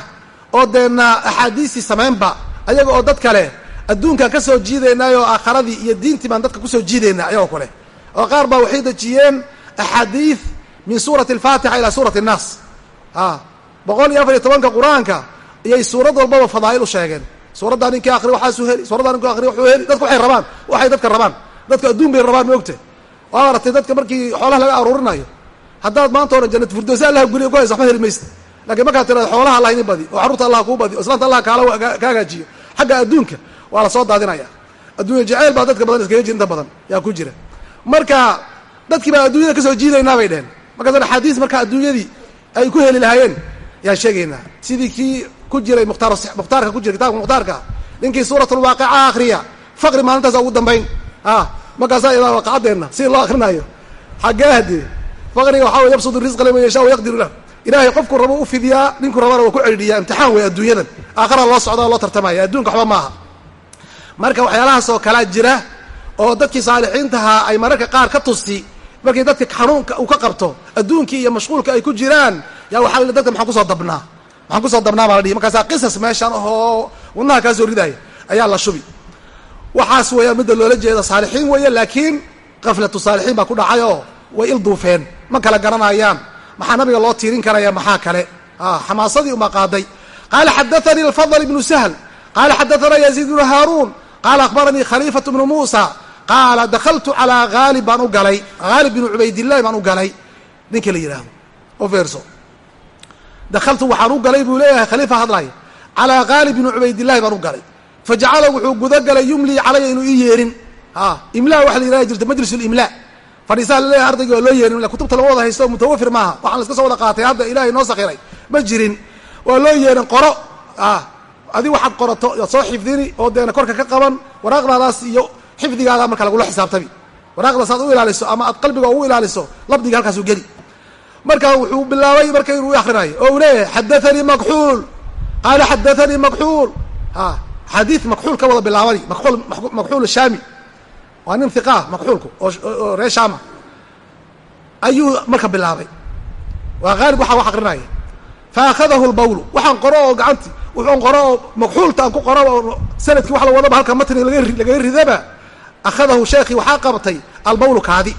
oo deena axaadiistii samaynba. Ayaga oo dad kale adduunkaan ka soo jiidaynay oo aakharadii iyo diintii baan dadka ku soo jiidaynaa ayagoo kale oo qaar baa waxay dejiyeen axaadiid min suurati alfaatixa ilaa suurati annaas. A boqol iyo afar iyo tobanka qur'aanka iyay suurad walbaba fadaa'il sheegeen. Suuraddaa ninkii akri waxaasuu heli suuraddaa ninkii akri waxuu heli. Dadka waxay rabaan waxay dadka rabaan. Dadka adduun bay rabaan ma ogta waad aragtay dadka markii xoolaha laga aruurinayo. Haddaad maanta oran janat firdowsa allah guliya ku haysa waxba heli maysta lakiin markaad tirado xoolaha allah ini badi oo xarunta allah kuu badi o islaanta allah kaala ka hagaajiyo xagga adduunka waa la soo daadinaya. Adduunya jaceyl baa dadka badan iskaga jir inta badan yaa ku jira. Marka dadkii baa adduunyada ka soo jiidaynaa bay dheheen markaas axaadiis marka adduunyadii ay ku heli lahaayeen yaan sheegaynaa. Sidii kii ku jiray mukhtaar mukhtaarka ku jiray kitabka mukhtaarka. Ninkii suuratulwaaqica akriya faqri maalintaasa ugu dambayn a markaasaa idaa waaqacadeenna si loo akrinaayo xaggee hadee faqriga waxaa wey yabsudu risqa liman yashaa wayaqdiru lah ilaahay qofku rabo u fidiyaa ninku rabana ku celidhiyaa imtixaan wey adduunyadan. Aakhara loo socdaa loo tartamaya adduunka waxba maaha. Marka waxyaalahaas oo kalaa jira oo dadkii saalixiintahaa ay mararka qaar ka tusi markii dadka xanuunka uu ka qabto adduunkii iyo mashquulka ay ku jiraan yaa waxaa la dadka maxaan ku soo dabnaa maxaan ku soo dabnaa baa la dhihi markaasaa qisas meeshan oo wadnaha kaa soo ridaaya ayaa la shubi. Waxaas weeyaan midda loola jeeda saalixiin weeye laakiin kaflatu saalixiin baa ku dhacay oo way ilduufeen ma kala garanayaan. Maxaa nabiga loo tiirin karaya? Maxaa kale? Xamaasadii uma qaaday. Qaala xadaanii alfadl ibnu sahl. Qaala xadaanaa yaziid bnu haaruun. Qaala akhbaranii khaliifatu bnu muusa. Qaala dakaltu calaa haalib baan u galay. Haalib binu cubaydillahi baan u galay. Ninka la yidhaahdo. O feerso dakaltu waxaan u galay buu leeyahay khaliifa hadlaya calaa haalib binu cubaydillahi baan u galay fajacala wuxuu gudagalay yumlii calaya inuu ii yeerin imla waxa la yidhahda jirta majlis limla fadhiisaa la leeyahay ardayga oo loo yeerin kutubta lama wada haysto mutawafir maaha waxaan la iska soo wada qaatay hadda ilaahay noo sakiray ma jirin waa loo yeerin qoro adi waxaad qorato soo xifdini oo deena korka ka qaban waraaqdaadaas iyo xifdigaada marka lagula xisaabtami waraaqdaas aad u ilaaliso ama aad qalbiga ugu ilaaliso labdiga halkaasuu geli marka wuxuu bilaabay marka inuu akrinayo oo uu leeyahay xadaanii makxuul qaala xadaanii makxuul xadiid makxuul ka wada bilaabani. Maul makxuul shaami. Waa nin hiqaah makxuulku oo reer shaama. Ayuu marka bilaabay. Waa haalib waxa wax akrinaya fa lbawlu waxaan qoro oo gacanti wuxuun qoro oo makxuulta aan ku qoro sannadkii wax la wadaba halka matni lagaga ridaba. Akhadahu sheekhi waxaa qabatay albawlu kaadi.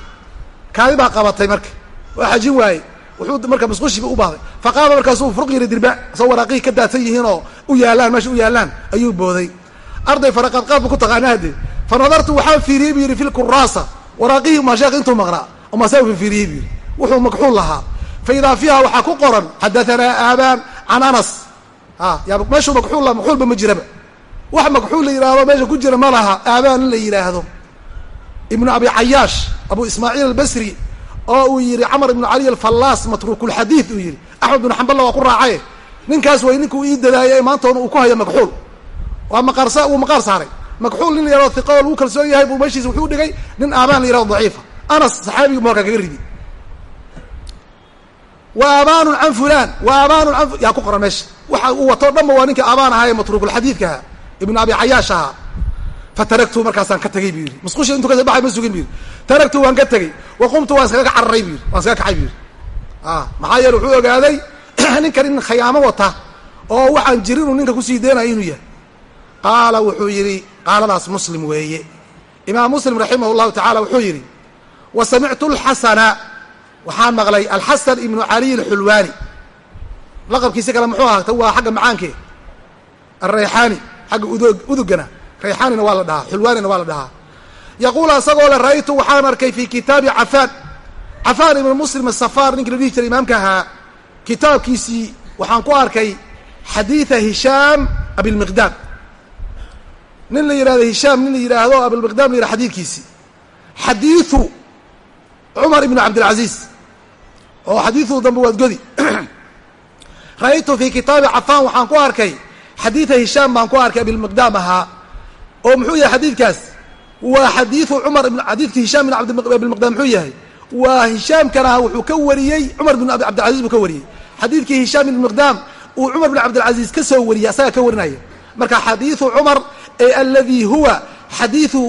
Kaadi baa qabatay marka. Waa xajin waaye wuxuu marka musqushiba u baahday faqaama markaasuu furuq yiri dirba soo waraaqihii ka daadsan yihiin oo u yaalaan meesha u yaalaan ayuu booday. Arday faraqadqaad bu ku taqaana hadde fa nadartu waxaan fiiriyey bu yidhi fi lkuraasa waraaqihii maa sheekh intuu maqnaa umasaa fiiriyey bu yidhi wuxuu makxuul lahaa. Fa idaa fiiha waxaa ku qoran xadahanaa aabaan can anas. A ya meeshuu makxuul laha makxuulba ma jiraba. Wax makxuul la yidhahdo meesha ku jira ma laha aabaan in la yidhaahdo ibnu abi cayaash abu ismaaciil albasri oo uu yidhi camar ibnu cali alfallaas matruukulxadiid uu yidhi. Axmed binu xamballa waa ku raacaye ninkaas way ninkuu ii dadaayay maantoona uu ku hayo makxuul waa maqaarsa wuu maqaar saaray. Makxuul nin la yihahdo hiqa lagu kalsoon yahay buu meeshiisa wuxuu dhigay nin aabaan la yihahdo daciifa. Anas saxaabigi mu halkaa kaga ridi. Wa aabaanun can fulan wa aabaanun an yaa ku qoran meesha. Waxa uu watoo dhanba waa ninka aabaan ahaa ee matruukulxadiidkaha ibnu abi cayaash ahaa fataragtu markaasaan ka tagay bu yidhi musqushi intuu ka baxay ma sugin bu yidhi taragtu waan ka tegey wa qumtu waan iskaga cararay bu yidhi waan iskaga kacay bu yidhi maxaa yeele wuxuu ogaaday ninkan in khayaamo wata oo waxaan jirin uu ninka ku sii deenayo inuu yahay. Qaala wuxuu yidhi qaaladaas muslim weeye. Imaam muslim raximah llahu tacala wuxuu yidhi wa samictu alxasana waxaan maqlay alxasan ibnu caliy alxulwaani. Laqabkiisi kale muxuu ahaa waa xagga macaanke alrayxaani xagga udugana rayxaanina waa la dhahaa xulwaanina waa la dhahaa. Yaquul isagoo le ra'aytu waxaan arkay fi kitaabi cafaan. Cafaan ibnu muslim asafaar ninkii la dhihi jiray imaamka ahaa kitaabkiisii waxaan ku arkay xadiida hishaam abilmiqdaam nin la yidhahdo hishaam nin la yidhaahdo abilmiqdaam la yihah xadiidkiisii xadiidu cumar ibnu cabdilcaziiz oo xadiidu dambe waad godi. Ra'aytu fi kitaabi cafaan waxaan ku arkay xadiida hishaam baan ku arkay abilmiqdaam ahaa oo muxuu yahay xadiidkaas? Waa xadiidu cumar xadiidkii hishaam bin abilmiqdaam muxuu yahay? Waa hishaamkana wuxuu ka wariyey cumar bin cabdilcaziz buu ka wariyey. Xadiidkii hishaam bin miqdaam uu cumar bin cabdilcaziz ka soo wariyey asaga ka warinaya marka xadiidu cumar ee aladi huwa xadiidu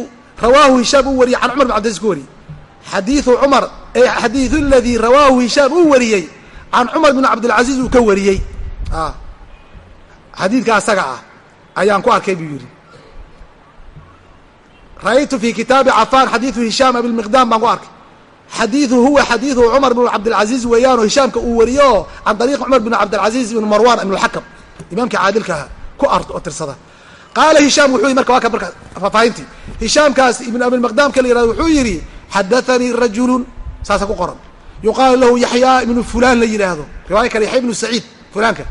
rawaahu hishaam uu wariyey can cumar bin cabdilcaziz ka wariyey. Xadiidu cumar ee xadiidu aladii rawaahu hishaam uu wariyey can cumar bin cabdilcaziz uu ka wariyey. Xadiidka asaga ah ayaan ku arkay buu yidhi ra'aytu fi kitaabi cafaan xadiidu hishaam abilmiqdaam baan ku arkay xadiidu huwa xadiidu cumar bn cabdilcaziz weeyaanoo hishaamka uu wariyo can dariiqi cumar bn cabdilcaziz ibn marwan ibn lxakam imaamkii caadilkaha ku art oo tirsada qaala hishaam wuxuu marka waa ka marka faafaahintii hishaamkaas ibn abilmiqdaamka la yihahdo wuxuu yidhi xadathanii rajulun saasa ku qoran yuqaalu lahu yaxyaa ibnu fulan la yidhaahdo riwaaya kale yaxya ibnu saciid fulaanka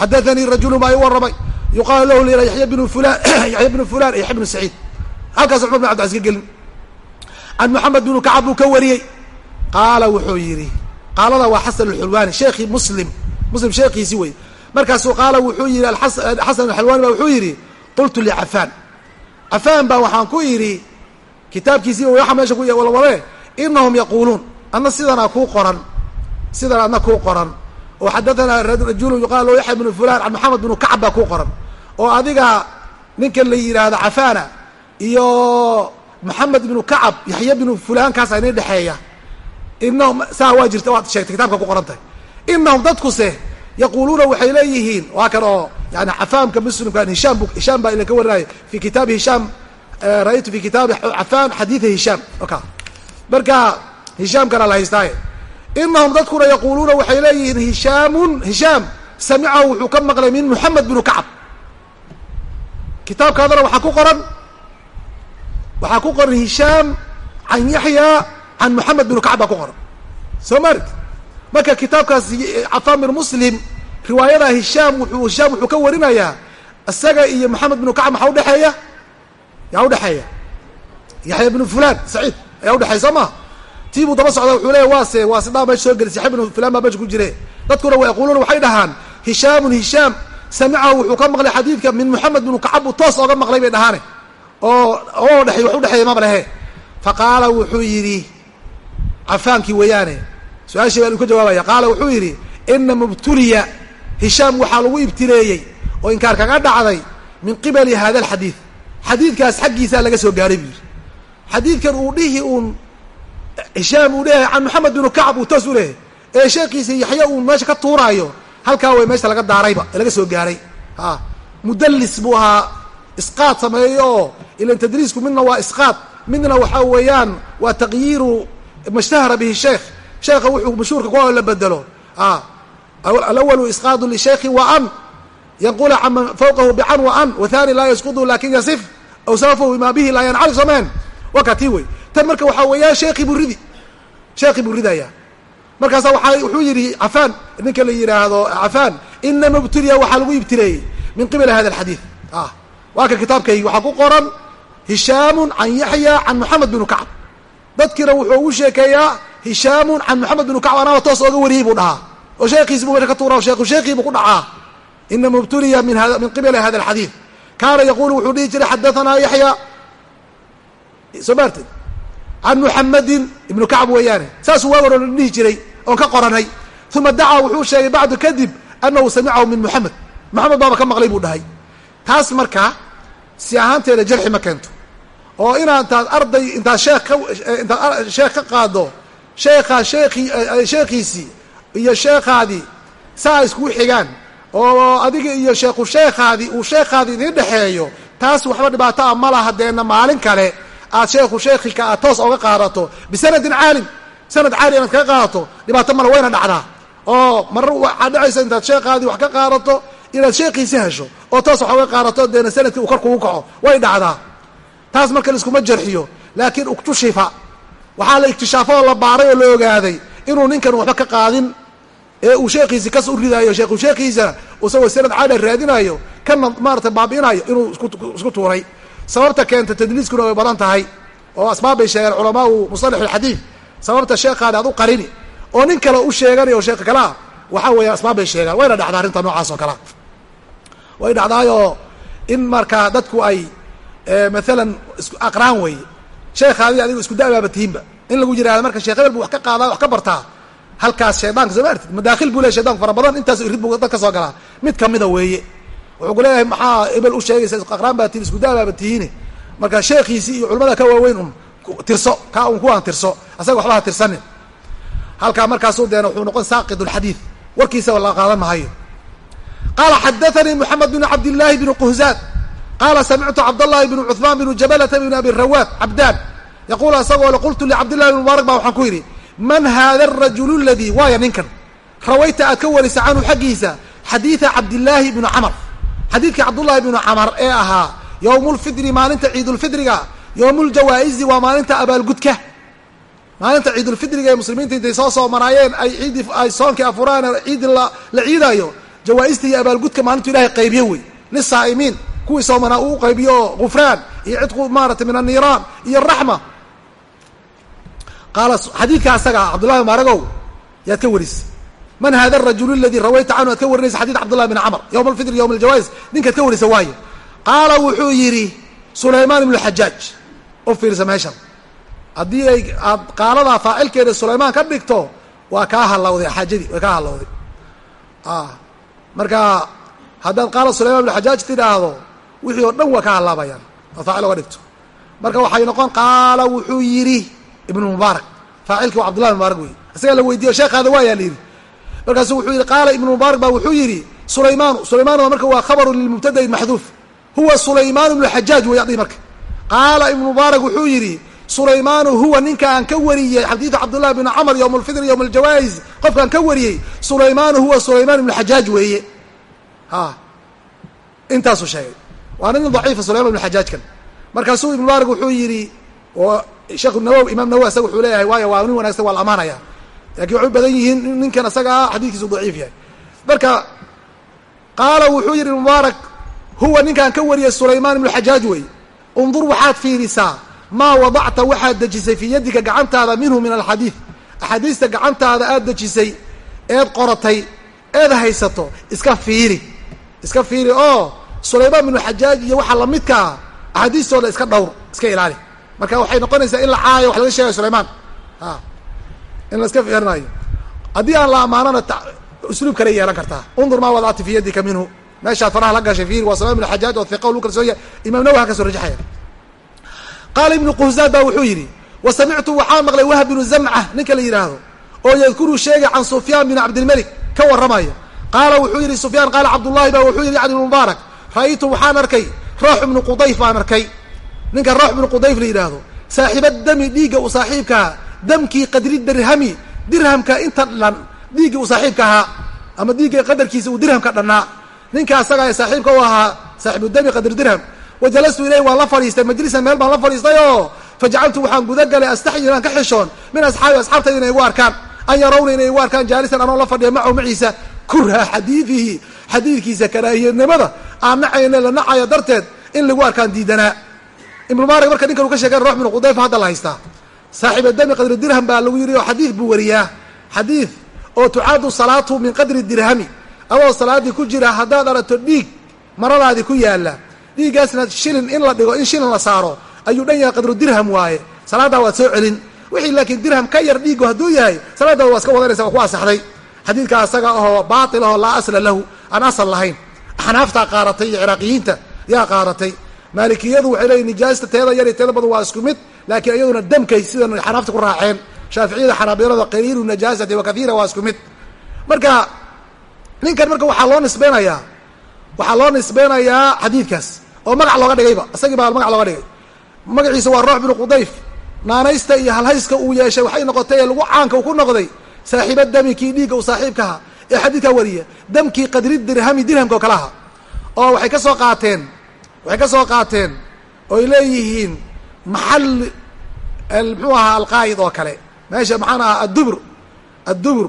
xadathanii rajulun baa i warramay yuqaalu lahu la yihahdo yaya bnu fulan yaxya bnu fulan yaxya bnu saciid halkaas cumar bin abdilcaziz ka gelin. Can moxamed binu kacab buu ka wariyey. Qaala wuxuu yidhi qaalada waa xasan alxulwaani sheekhii muslim. Muslim sheekhiisi wey markaasuu qaala wuxuu yidhi xasan alxulwaani ba wuxuu yidhi qultu licafaan cafaan. Baa waxaan ku yidhi kitaabkiisii waxa meesha ku walwale inahum yaquuluun. Adna sidanaa kuu qoran sidan adna kuu qoran. Oo xadatanaa rajulun yuqaal lo yaxya bnu fulan can moxamed binu kacab baa kuu qoran. Oo adiga ninkan la yidhaahdo cafaana iyo moxamed ibnu kacab yaxya binu fulaankaasa inay dhexeeya. Inahum saa waa jirta waad sheegtay kitabka ku qoran tahay inahum dadkuse yaquuluuna waxay leeyihiin waa kan oo yani cafaamka muslimkan hishaam hishaam baa ila warinaya fi kitaabi hishaam ra'aytu fi kitaabi cafaan xadiida hishaam. Oka marka hishaamkana la haystaaye. Inahum dadkuna yaquuluuna waxay leeyihiin hishaamun hishaam samicahu wuxuu ka maqlay min moxamed binu kacab. Kitaabkaadana waxaa ku qoran waxaa ku qoran hishaam can yaxya can moxamed binu kacab baa ku qoran soo marid marka kitaabkaas cafaan muslim riwaayada hishaam wuxuu hishaam wuxuu ka warinayaa isaga iyo moxamed binu kacab maxaa udhexeeya yaa udhexeeya yaxya binu fulan saciid ayaa udhexeeya soo maha tii buu daba socda wuxuu leeya waase waa sidhaa meesha soo gelis yaxya binu fulan baa meesha ku jire. Dadkuna wa yaquuluuna waxay dhahaan hishaamun hishaam samicahu wuxuu ka maqlay xadiidka min moxamed binu kacab buu toos ooga maqlay bay dhahaane oo oo dhexey wax udhexeeya maba lehe fa qaala wuxuu yidhi cafaankii weeyaane su'aashii baa uu ka jawaabaya. Qaala wuxuu yidhi ina mubtuliya hishaam waxaa lagu ibtileeyey oo inkaar kaga dhacday min qibali hada alxadiid xadiidkaas xaggiisaa laga soo gaaray buu yidhi. Xadiidkan uu dhihi uun hishaam uu leeyahay can moxamed binu kacab uu toos u leeyahay ee sheekiisa yaxya uu meesha ka tuuraayo halkaa way meesha laga daarayba laga soo gaaray. A mudallis buu ahaa isqaad sameeyo. Oo ilan tadriisku midna waa isqaad. Midna waxaa weeyaan waa taqyiiru mashtahara bihi sheekh. Sheekha wuxuu mashhuurka ku la bedelo. Alawalu isqaadu lishaykhi wa an. Yanqula caman fawqahu bican wa an wathani laa yasqudu laakiin yasif aw safahu bima bihi laa yancarif someen waa kaa tii wey tan marka waxaa weeyaan sheekhi buu ridi. Sheekhi buu ridaya markaasa waa wuxuu yidhi cafaan ninka la yidhaahdo cafaan inama ibtuliya waxaa lagu ibtileeyey min qibali hada alxadiid ah waa ka kitaabkaygi waxaa ku qoran hishaamun can yaxya can moxamed binu kacb. Dadkiina wuxuu ugu sheekeeyaa hishaamun can moxamed binu kacb anaba toos ooga wariyey buu dhahaa. Oo sheekiisi buu meesha ka tuura sheekhu sheekii buu ku dhacaa. Inama ibtuliya min min qibali hada alxadiid kaana yaqulu wuxuu dhihi jiray xadahanaa yaxya soo maartid can muxamedin ibnu kacb weeyaane. Saasuu waa waroon dhihi jiray oon ka qoranay. Uma dacaa wuxuu sheegay bacdu kadib anahu samicahu min moxamed moxamed baaba ka maqlay buu dhahay. Taas markaa si ahaanteeda jarxi ma keento. Oo inaa intaad arday intaad sheekh ka intaad sheekh ka qaado sheekhaa sheekii sheekhiisii iyo sheekhaadii saa iskugu xigaan. Oo adiga iyo sheekhu sheekhaadii uu sheekhaadii idiin dhexeeyo taas waxba dhibaato a ma laha deena maalin kale. Aad sheekhu sheekhika aad toos oga qaadato. Bisanadin caalim. Sanad caali inaad kaga qaadato dhibaato male wayna dhacdaa. Oo marar waxaa dhacaysa intaad sheekhaadii wax ka qaadato inaad sheekhiisi hesho oo toos wax oga qaadato deena sannadkii uu kor kugu kaco way dhacdaa. Taas marka laiskuma jarxiyo laakiin uktushifa waxaa la iktishaafoo la baaray oo la ogaaday inuu ninkan waxba ka qaadin ee uu sheekhiisi kas u ridaayo sheekhu sheekhiisa isagoo sanad caali raadinayo kana maarata baabi'inayo inuu isku tuuray. Sababta keenta tadliiskuna way badan tahay oo asbaab bay sheegeen culamaau musalax alxadiid sababta sheekhaadi aad u qarini oo nin kale u sheeganayo o sheekha kalea waxaa weeyaan asbaab bay sheegaan wayna dhacdaa arrinta noocaas oo kalea way dhacdaayoo in markaa dadku ay maalan aqraan weeye sheekhaadii adigo isku da'baaba tihiinba. In lagu yiraahdo marka sheekh hebel bu wax ka qaadaa wax ka bartaa halkaas shaydaanka soo ma artid madaakhil buu leey shaydanku fara badan intaas irid buu dad ka soo galaa. Mid kamida weeye. Wuxuu ku leeyahay maxaa ebel u sheegaysa aqraan baa tihin isku da'baaba tihiine? Marka sheekhiisii iyo culamada ka waaweyn un tirso kaa un kuwaan tirso asaga waxba ha tirsanin. Halkaa markaasuu deena wuxuu noqon saaqid lxadiid warkiisa la qaadan mahayo qaala xadaanii moxamed bn cabdillaahi bn quhzaad qaala samictu cabdاllahi bn cuثmaan bn jabalata bn abi rawaad cabdaan yaquul isagoo le qultu licabdillahi bn mubaarak ba waxaan ku yidhi man hada arajulu ladii waaya ninkan rawayta aad ka warisa canhu xaggiisa xadiida cabdillaahi bni camar xadiidka cabdullahi bnu camar ee ahaa yowm lfidri maalinta ciidulfidriga yowm ljawaa'izi waa maalinta abaalgudka maalinta ciidulfidriga ee muslimiinta intay soo soomanaayeen ay ciidii ay soonkii afuraan ciidi la ciidaayo jawaa-ista iyo abaalgudka maalintu ilahay qaybiye wey lisaa'imiin kuwii soomanaa uu qaybiyo oo gufraan iyo cidqu maarata min anniiraan iyo raxma. Qaala xadiidka asaga ah cabdullahi maaragow yaad ka warisay man hada arajulu aladii rawayta canhu aad ka warinaysa xadid cabdullahi bin camr yowma alfitr yowma aljawaais ninkaad ka warisa waayo qaala wuxuu yidhi sulaymaan ibnu xajaaj u fiirsa meeshan. Haddii ay aad qaaladaa faacilkeeda sulaymaan ka dhigto waa kaa halawday xaajadii way kaa halawday marka haddaad qaala sulayman ibnu xajaaj tidhaahdo wixii oo dhan waa ka halaabayaan faacil oga dhigto. Marka waxay noqon qaala wuxuu yidhi ibnu mubaarak faacilkii waa cabdullahi mubaarak wey isagaa la weydiiyo sheekhaada waayaa la yidhi. Markaasu wuxuu yidhi qaala ibnu mubaarak ba wuxuu yidhi sulaymaanu sulaymaanuna marka waa khabaru lilmubtada'i maxduuf. Huwa sulaymaan ibnu xajaaj wey adii marka. Qaala ibnu mubaarak wuxuu yidhi sulaymaanu huwa ninka aan ka wariyey xadiidu cabdullahi bni camr yowm alfitr yowm aljawaais qofkaan ka wariyey sulaymaanu huwa sulaymaan ibnu xajaaj weeye. Ha intaasuu sheegay. Waa nin daciifa sulayman ibnu xajaajkan markaasuu ibnu mubaarak wuxuu yidhi oo sheekhu nawowi imaam nawowi asaga wuxuu leeyahay waayo waa nin wanagsan waa la amaanaya laakiin waxay u badan yihiin ninkan asaga ah xadiidkiisu daciif yahay. Marka qaala wuxuu yidhi mubaarak huwa ninkaan ka wariyay sulaymaan ibnu xajaaj wey undur waxaad fiirisaa maa wadacta waxaad dejisay fii yadika gacantaada minhu min alxadiid. Axaadiista gacantaada aad dejisay eed qoratay eed haysato iska fiiri. Iska fiiri oo sulaymaan ibnu xajaaj iyo waxaa lamidkaa axaadiistooda iska dhowr iska ilaali. Marka waxay noqonaysaa in la caayo wax laga sheegayo sulaymaan. A in la iska fiirinayo. Haddii aan la ammaanona usluub kale yeelan kartaa. Undur maa wadacti fii yadika minhu. Meeshaad faraha la gashay fiiri waa sulayman ibnu xajaaj oo hiqa lu kalsoon imaam nawawi ha ka soo rajaxaya qaala ibnu quhzaan ba wuxuu yidhi wa samictu waxaa maqlay wahb binu zamca ninka la yidhaahdo oo yadkuru sheegay can sufyaan bin cabdilmelik ka warramaya. Qaala wuxuu yidhi sufyaan qaala cabdullahi ba wuxuu yidhi yani ibnu mubaarak ra'aytu waxaan arkay roox ibnu qudayf baan arkay. Ninka roox ibnu qudayf la yidhaahdo saaxiiba dami dhiigga u saaxiibkaha damkii qadri dirhami dirhamka inta dhan dhiiggii u saaxiibka ahaa ama dhiigga qadarkiisa uu dirhamka dhannaa ninka asaga ee saaxiibka u ahaa saaxibu dami qadri dirham wa jalastu ilayh waan la fadhiistay majlisan meel baan la fadhiistay oo fajacaltu waxaan gudagalay astaxyi inaan ka xishoon min asxaabi asxaabtayda inay igu arkaan an yarawna inay igu arkaan jaalisan anoo la fadhiya macahu maciisa kurha xadiidihi xadiidkiisa karaahiyanimada aan nacayne la nacayo darteed in lagu arkaan diidanaa ibnu marka ninkan uu ka sheegay roox binu qudayfa hadda la haystaa saaxiiba dami qadri dirham baa lagu yidhi oo xadiid buu wariyaa xadiid oo tucaadu salaatu min qadri dirhami adoo salaaddii ku jira haddaad aragto dhiig maradaadii ku yaalla dhiiggaasna shilin in la dhigo in shilin la saaro ayuu dhan yahay qadru dirham waaye. Salaaddaa waad soo celin. Wixii laakiin dirham ka yar dhiigu hadduu yahay salaaddaada waa iska wadanaysa waa ku asaxday xadiidka asaga ahoo baatil ahoo laa asla lahu aan asal lahayn. Axnaaftaa qaaratay iyo ciraaqiyiinta yaa qaaratay. Maalikiyadu waxay leeyihiin nijaasta teeda yar iyo teeda badan waa isku mid laakiin iyaduna damkay sidan xanaafta ku raaceen. Shaaficiyada xanaabilada qaliilu najaasati wa kaiira waa isku mid. Marka ninkan marka waxaa loo nisbeynayaa waxaa loo nisbeynayaa xadiidkaas oo magac looga dhigayba isagii baa magac looga dhigay. Magaciisa waa roox binu qudayf. Naanaysta iyo halhayska uu yeeshay waxay noqotay ee lagu caanka uu ku noqday saaxiiba dami kii dhiigga uu saaxiibkaha ee xadiidkaa wariya damkii qadri dirhami dirhamka oo kale aha oo waxay ka soo qaateen waxay ka soo qaateen oy leeyihiin maxal muxuu ahaa alqaa'id oo kale. Meesha maxaan ahaa addubur addubur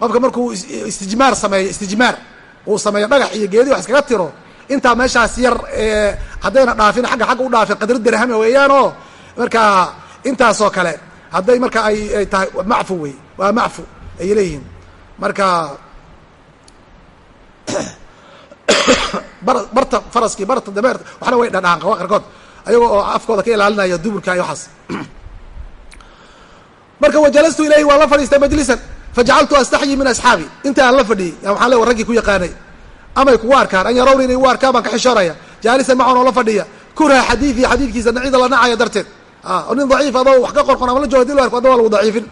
qofka markuu istijmaar sameeyo istijmaar. Uu sameeyo dhagax iyo geedi wax iskaga tiro intaa meeshaas yar haddayna dhaafin agga xagga u dhaafin qadri dirhami weeyaan oo marka intaasoo kale hadday marka ay ay tahay macfu wey waa macfu ay leeyihiin. Marka barta faraskii barta dameerta waxna way dhadhaan qawa qarkood ayago oo afkooda ka ilaalinaya duburka iyo waxaas. Marka wajalastu ilayhi waan la fadhiistay majlisan fajacaltu astaxyi min asxaabi inta aan la fadhiyey ya waxaan le raggii ku yaqaanay amay kugu arkaan an yarawna inay igu arkaan baan ka xishoonaya. Jaalisan macan oo la fadhiya. Kurha xadiidii xadiidkiisa nacida la nacaya darteed. Nin daciif adoo wax ka qorqon ama la jooga dil arko adoo waa lagu daciifin.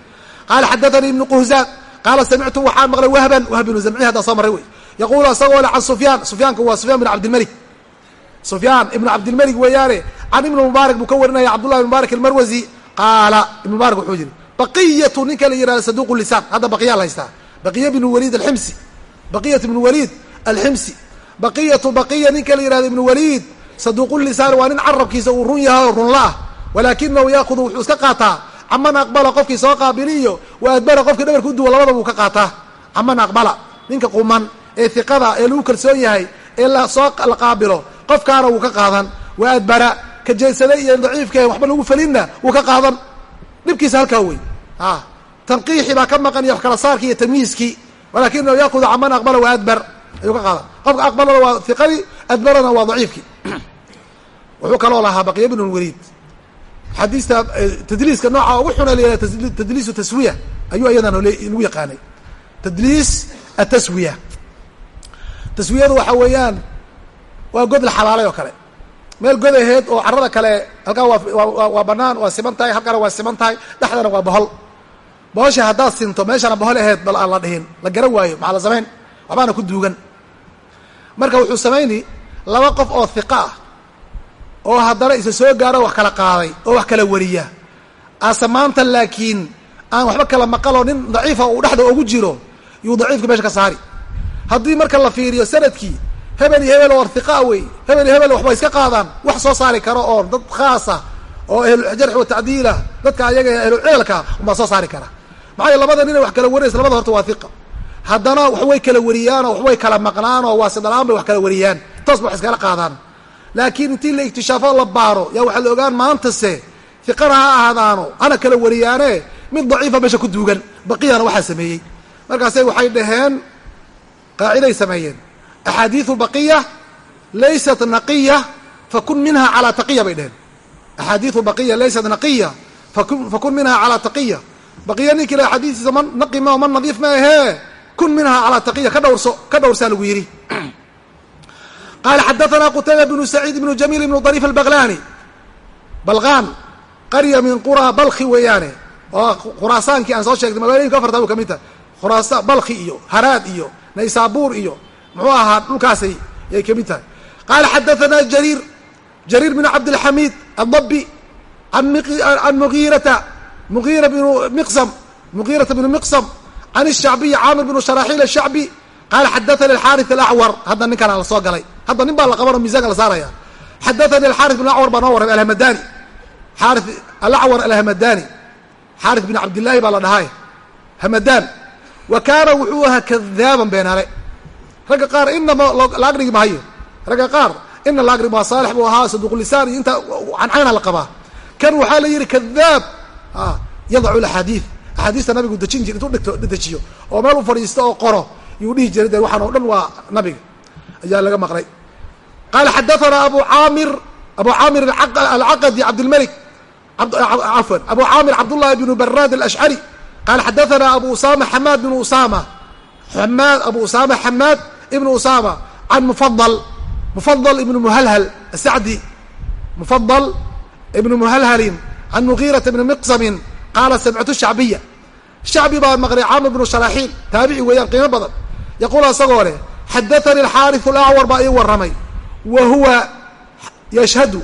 Qaala xadathanii ibnu quhzaan qaala samictu waxaan maqlay wahban wahb binu zamcihi haddaa soo maray wey. Yaquulu asagoo le can sufyaan sufyaanku waa sufyaan bin cabdilmalik. Sufyaan ibnu cabdilmalik weeyaane can ibni mubaarak buu ka warinaya cabdullah ibn mubaarak almarwasi qaala ibn mubaarak wuxuu yidhi baqiyatu ninka la yihahdo saduqu lisaan hadda baqiyaa la haystaa. Baqiya bnu waliid alximsi. Baqiyat ibnu waliid alximsi. Baqiyatu baqiya ninka la yihahdo ibnu waliid saduuqu lisaan waa nin carabkiisa uu run yahay oo runla. Ah walaakinahu yaakudu wuxuu iska qaataa. Caman aqbala qofkii soo qaabiliyo wa adbara qofkii dhabarka u duwa labadaba uu ka qaataa. Caman aqbala ninka quman ee hiqada ee lagu kalsoon yahay ee la soo la qaabilo qofkaana wuu ka qaadan. Wa adbara ka jeedsada iyo daciifka waxba lagu felinna wuu ka qaadan. Dhibkiisa halkaa wey a tanqiixi baa ka maqan iyo wax kala saarki iyo tamyiiskii walakinahu yaakudu caman aqbala wa adbar ayuu ka qaadan qofka aqbalana waa hiqadii adbarana waa daciifkii. Wuxuu kaloo lahaa baqiya bn lwaliid xadiista tadliiska nooca ugu xuna la yihahda tadliisu taswiya. Ayuu ayadana lagu yaqaanay. Tadliis ataswiya taswiyadu waxa weeyaan waa god la xalaalay oo kale. Meel god aheed oo carada kale halkaa waa waa banaan waa siman tahay halkaana waa siman tahay dhexdana waa bohol. Bohosha haddaad sinto meeshana bohol aheed bal aan la dhihin. La garan waayo maxaa la samayn waxbaana ku duugan. Marka wuxuu samayni laba qof oo hiqa ah oo haddana isa soo gaaro wax kala qaaday oo wax kala wariya. Ase maanta laakiin aan waxba kala maqaloo nin daciifa uu dhexda ugu jiro yuu daciifka meesha ka saari. Haddii marka la fiiriyo sannadkii hebel iyo hebel oo hiqa wey hebel iyo hebel waxba iska qaadaan wax soo saari karo oo dad khaasa oo ahlujarxi wa tacdiila dadka ayaga ahlucilalka unbaa soo saari kara. Maxaa yele labada nina wax kala warinaysa labada horta waa hiqa haddana waxbay kala wariyaan oo waxbay kala maqnaan oo waasidhalaan bay wax kala wariyaan. Toos ba wax iskala qaadaan. Laakiin intii la iktishaafo la baaro yaa waxaa la ogaan maantase hiqana ha ahaadaano hana kala wariyaane mid daciifa meesha ku duugan baqiyana waxaa sameeyey. Markaasay waxay dhaheen qaaciday sameeyeen. Axaadiiu baqiya laysat naqiya fakun minha calaa taqiya bay dheheen axaadiiu baqiya laysat naqiya fakun minha calaa taqiya. Baqiya ninkii la xadiistiisa ma naqi ma ma nadiif ma ahee kun minha calaa taqiya ka dhowrso ka dhowrsaa lagu yidhi. Qaala xadaثna qutayba bnu saciid bnu jamiil bnu dariif albaqlani balqaan qarya min qura balki weeyaane. Oo khuraasaankii aan soo sheegnay magaalooyinka afarta u ka mid tahay khuraasa balki iyo haraad iyo naysaabuur iyo muxuu ahaa dhulkaasay yay ka mid tahay. Qaala xadathana jariir jariir bn cabdilxamiid addabi an mugiirata mugiira bnu miqsam mugiirata bnu miqsam can shacbiyi caamir bnu sharaaxiil shacbi qaala xadathani axaari alacwar hadda ninkaan la soo galay hadda nin baa la qabanoo miisaanka la saaraya xadathani alxaari bn acwar baa noo warramay alhamadani xaari alacwar alhamadani xaari bin cabdillaahi baa la dhahay hamadan wa kaana wuxuu ahaa kadaaban beenaale ragga qaar inama la aqrigi mahayo ragga qaar ina la aqrigi maa saalix buu ahaa saduqulisaan iyo intaa cancayna la qabaa kan waxaa la yidhi kadaab yadacu laxaadiid axaadiista nabigu dejin jir intuu dejiyo oo meel u fadhiisto oo qoro yuu dhihi jiray de waxaan oo dhan waa nabiga. Ayaa laga maqlay. Qaala xadathana abu caamir abu caamir alcaqadi cabdilmalik cafwan abu caamir cabdullahi bnu baraad alashcari qaala xadathana abu usama xamaad bnu usama xamaad abu usama xamaad ibnu usama can mufadal mufadal ibnu muhalhal asacdi mufadal ibnu muhalhalin can mugiirata bni miqsamin qaala samictu shacbiya shacbi baa maqlay caamir bnu sharaxiil taabici weeyaan qiimo badan yaquul isagoo leh xadathani alxaariث alacwar baa ii warramay wa huwa yashhadu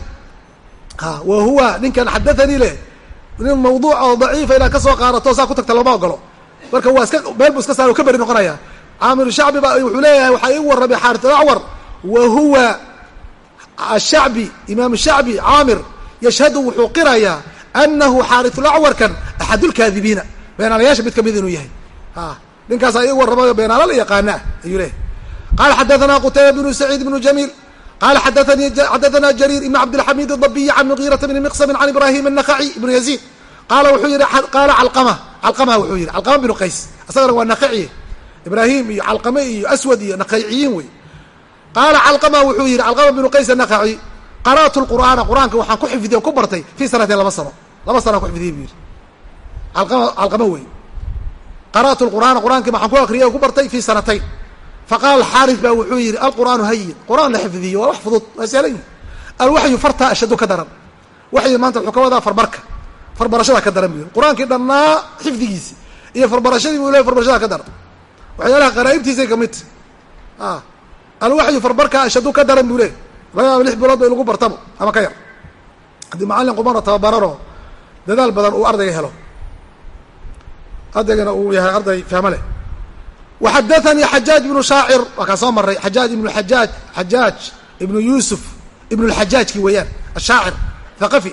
wa huwa ninkan xadathanii leh nin mawduuc oo daciifa inaad ka soo qaadato saa ku tagta lama ogolo marka waa iska meel buu iska saara ka beri noqonaya caamir shacbi ba wuxuu leeyahay waxaa ii warramay xaariث alacwar wa huwa ashacbi imaam shacbi caamir yashhadu wuxuu qirayaa anahu xaariulacwarkan axadulkaadibiina beenaalayaasha mid ka mid inuu yahay ninkaas ay warramayo beenaala la yaqaana ayuu leehay qala xadathana qutayba bnu saciid bnu jamiil qala xadathana jariir ibn cabdilxamid dabiy can mugiirata bni miqsam can ibrahim anakhaci ibnu yaziid qaala wuxuu yihi qaala calqama calqama wuxuu yihi calqama bnu qays isagana waa nakaci ibrahim iyo calqame iyo aswad iyo nakayciyiin wey qaala calqama wuxuu yihi calqama bnu qays anakaci qara'tu lqur'aana qur'aanka waxaan ku xifdiy ku bartay fi sanatin laba sano laba sanaan ku xifdiyey buu yihi calqama calqama wey qara'tu lqur'aana qur'aankii waxaan ku akriyay o ku bartay fii sanatayn faqaala xaarif baa wuxuu yihi alqur'aanu hayin qur'aan la xifdiyo waa wax fudud waa sahlan yihi alwaxyu fartaa ashadu ka daran. Waxyi maanta wuxuu ka wadaa farbarka. Farbarashada ka daran bu yihi qur'aankii dhannaa xifdigiisi iyo farbarashadii buu le farbarashada ka daran. Waxyaalaha qaraa'ibtiisay ka mid ta alwaxyu farbarka ashadu ka daran buu le laga lix bilood ba lagu bartabo ama ka yar. Haddii macallin qumana tababarano dadaal badan uu ardayga helo. Ardaygana uu yahay arday fahmo leh. Waxadaanii xajaaj ibnu shaacir waa kaa soo maray xajaaj ibnu ajaaj xajaaj ibnu yuusuf ibnu lxajaajki weeyaan ashaacir thaqafi.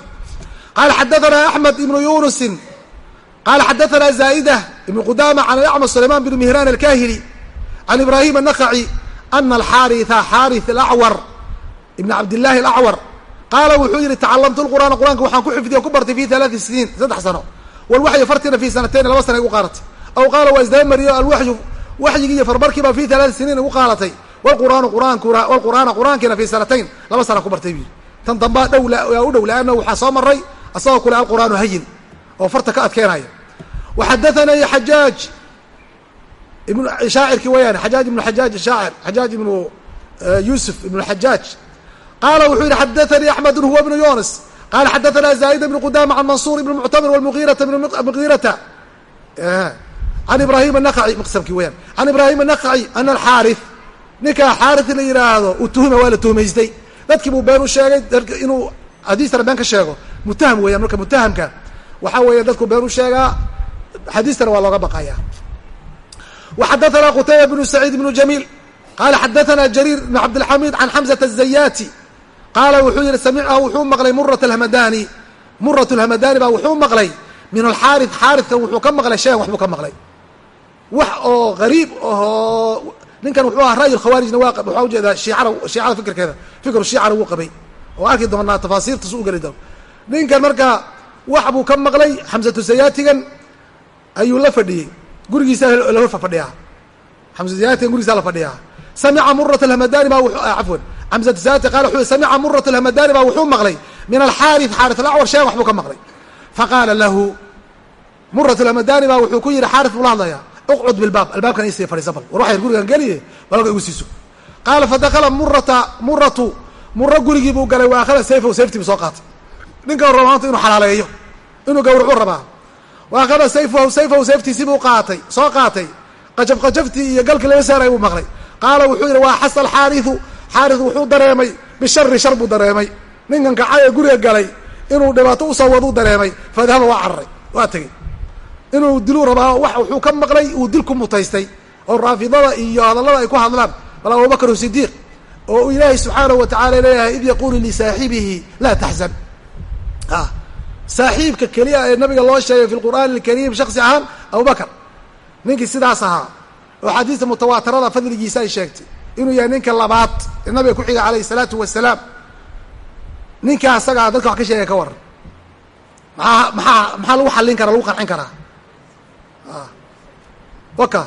Qaala xadaanaa axmed ibnu yunusin. Qaala xadaanaa zaa'ida ibnu qudama can acma sulayman bn mihraan alkahili can ibrahim annakaci ana alxaaria xaari alacwar ibn cabd alacwar qaala wuxuu yihi tacalamtu lqur'aana qur'aanka waxaan ku xifdiye ku bartay fi halaati siniin saddex sano walwaxyu fartina fi sanatayn laba sana igu qaaratay aw qaala waa isdaba mariyo alwaxyu waxyigii iyo farbarkiiba fi halaati siniin igu qaalatay wlqur'aanu wlqur'aana qur'aankiina fi sanatayn laba sana ku bartay buyiri tan dambaa dhow u dhow laannahu waxaa soo maray asagoo kule alqur'aanu hayin oo farta ka adkeenaya waxadathanii xajaaj ibn shaacirkii wayaan xajaaj ibnu xajaaj shaacir xajaaj ibnu yuusuf ibnu xajaaj qaala wuxuu yihi xadaanii axmed huwa bnu yunis qaala xadaanaa zaid bn qudama can mansur ibn muctamir wmuiraa muirata an ibrahim anaci maqsabkii weyaan can ibrahim anakci ana alxaari ninkaa xaari la yihaahdo uu tuhuma waa la tuhumaystay dadkii buu been u sheegay inuu xadiistana been ka sheego mutaham weeyaan marka mutahamka waxaa weeye dadku been u sheegaa xadiistana waa looga baqaya wa xadaanaa qutayba bnu saciid bnu jamiil qaala xadaanaa jariir bn cabdilxamiid can xamzata azayati qaala wuxuu yihi samicahu wuxuu maqlay murat alhamadani murat alhamadani baa wuxuu maqlay. Min alxaari xaarikan wuxuu ka maqlay shayan waxbuu ka maqlay. Wax oo gariib ahoo ninkan wuxuu ahaa ra'yu khawaarijna waa waxaa u jeedaa shiicada shiicada fikirkeeda fikru shiicana wuu qabay. Oo arki doonaa tafaasiirta su u geli doono ninkan markaa wax buu ka maqlay xamsatu sayaatigan ayuu la fadhiyey. Gurigiisaa lahor fadhiyaa. Xamsatu sayaatigan gurigiisaa la fadhiyaa samica murat alhamadani ba cafwan amzazati qala wuxuu samica murat alhamadani baa wuxuu maqlay min alxaari xaaris alacwar sheegan waxbuu ka maqlay faqaala lahu murat alhamadani baa wuxuu ku yihi xaaris buu la hadlaya uqcud bilbaab albaabkan isii fadhiisa bal war waxayd gurigan geliye balka igu siiso qaala fadakala murata muratu mura gurigii buu galay wa akhada sayfahu sayftii buu soo qaatay ninkan raba maanta inuu xalaaleeyo inuu gawracuu rabaa wa akhada sayfahu sayfahu sayftiisii buu qaatay soo qaatay qajafqajaftii iyo galkii laga saaray buu maqlay qaala wuxuu yidhi waa xasa xaariu wuxuu dareemay bishari shar buu dareemay. Ninkan kacay guriga galay inuu dhibaato u soo waduu dareemay. Fadahaba waa cararay waa tegey. Inuu diluu rabaa wax wuxuu ka maqlay uu dil ku mutaystay. Oo raafidada iyo hadallada ay ku hadlaan bal abubakr sidiiq oo ilaahay subxaanahu wa tacala leeyahay id yaquulu lisaaxibihi laa taxzan. A saaxiibka keliya ee nabiga loo sheegay fi lqur'aani alkariim shaksi ahaan abubakr ninkii sidaas ahaa oo xadiista mutawaatirada fadligiisa ay sheegtay. Inuu yahay ninka labaad ee nabiga ku xiga calayhi salaatu wasalaam ninkaa asagaa dadka wax ka sheegaya ka waran maxaa maxaa maxaa lagu xallin karaa lagu qancin karaa? Waka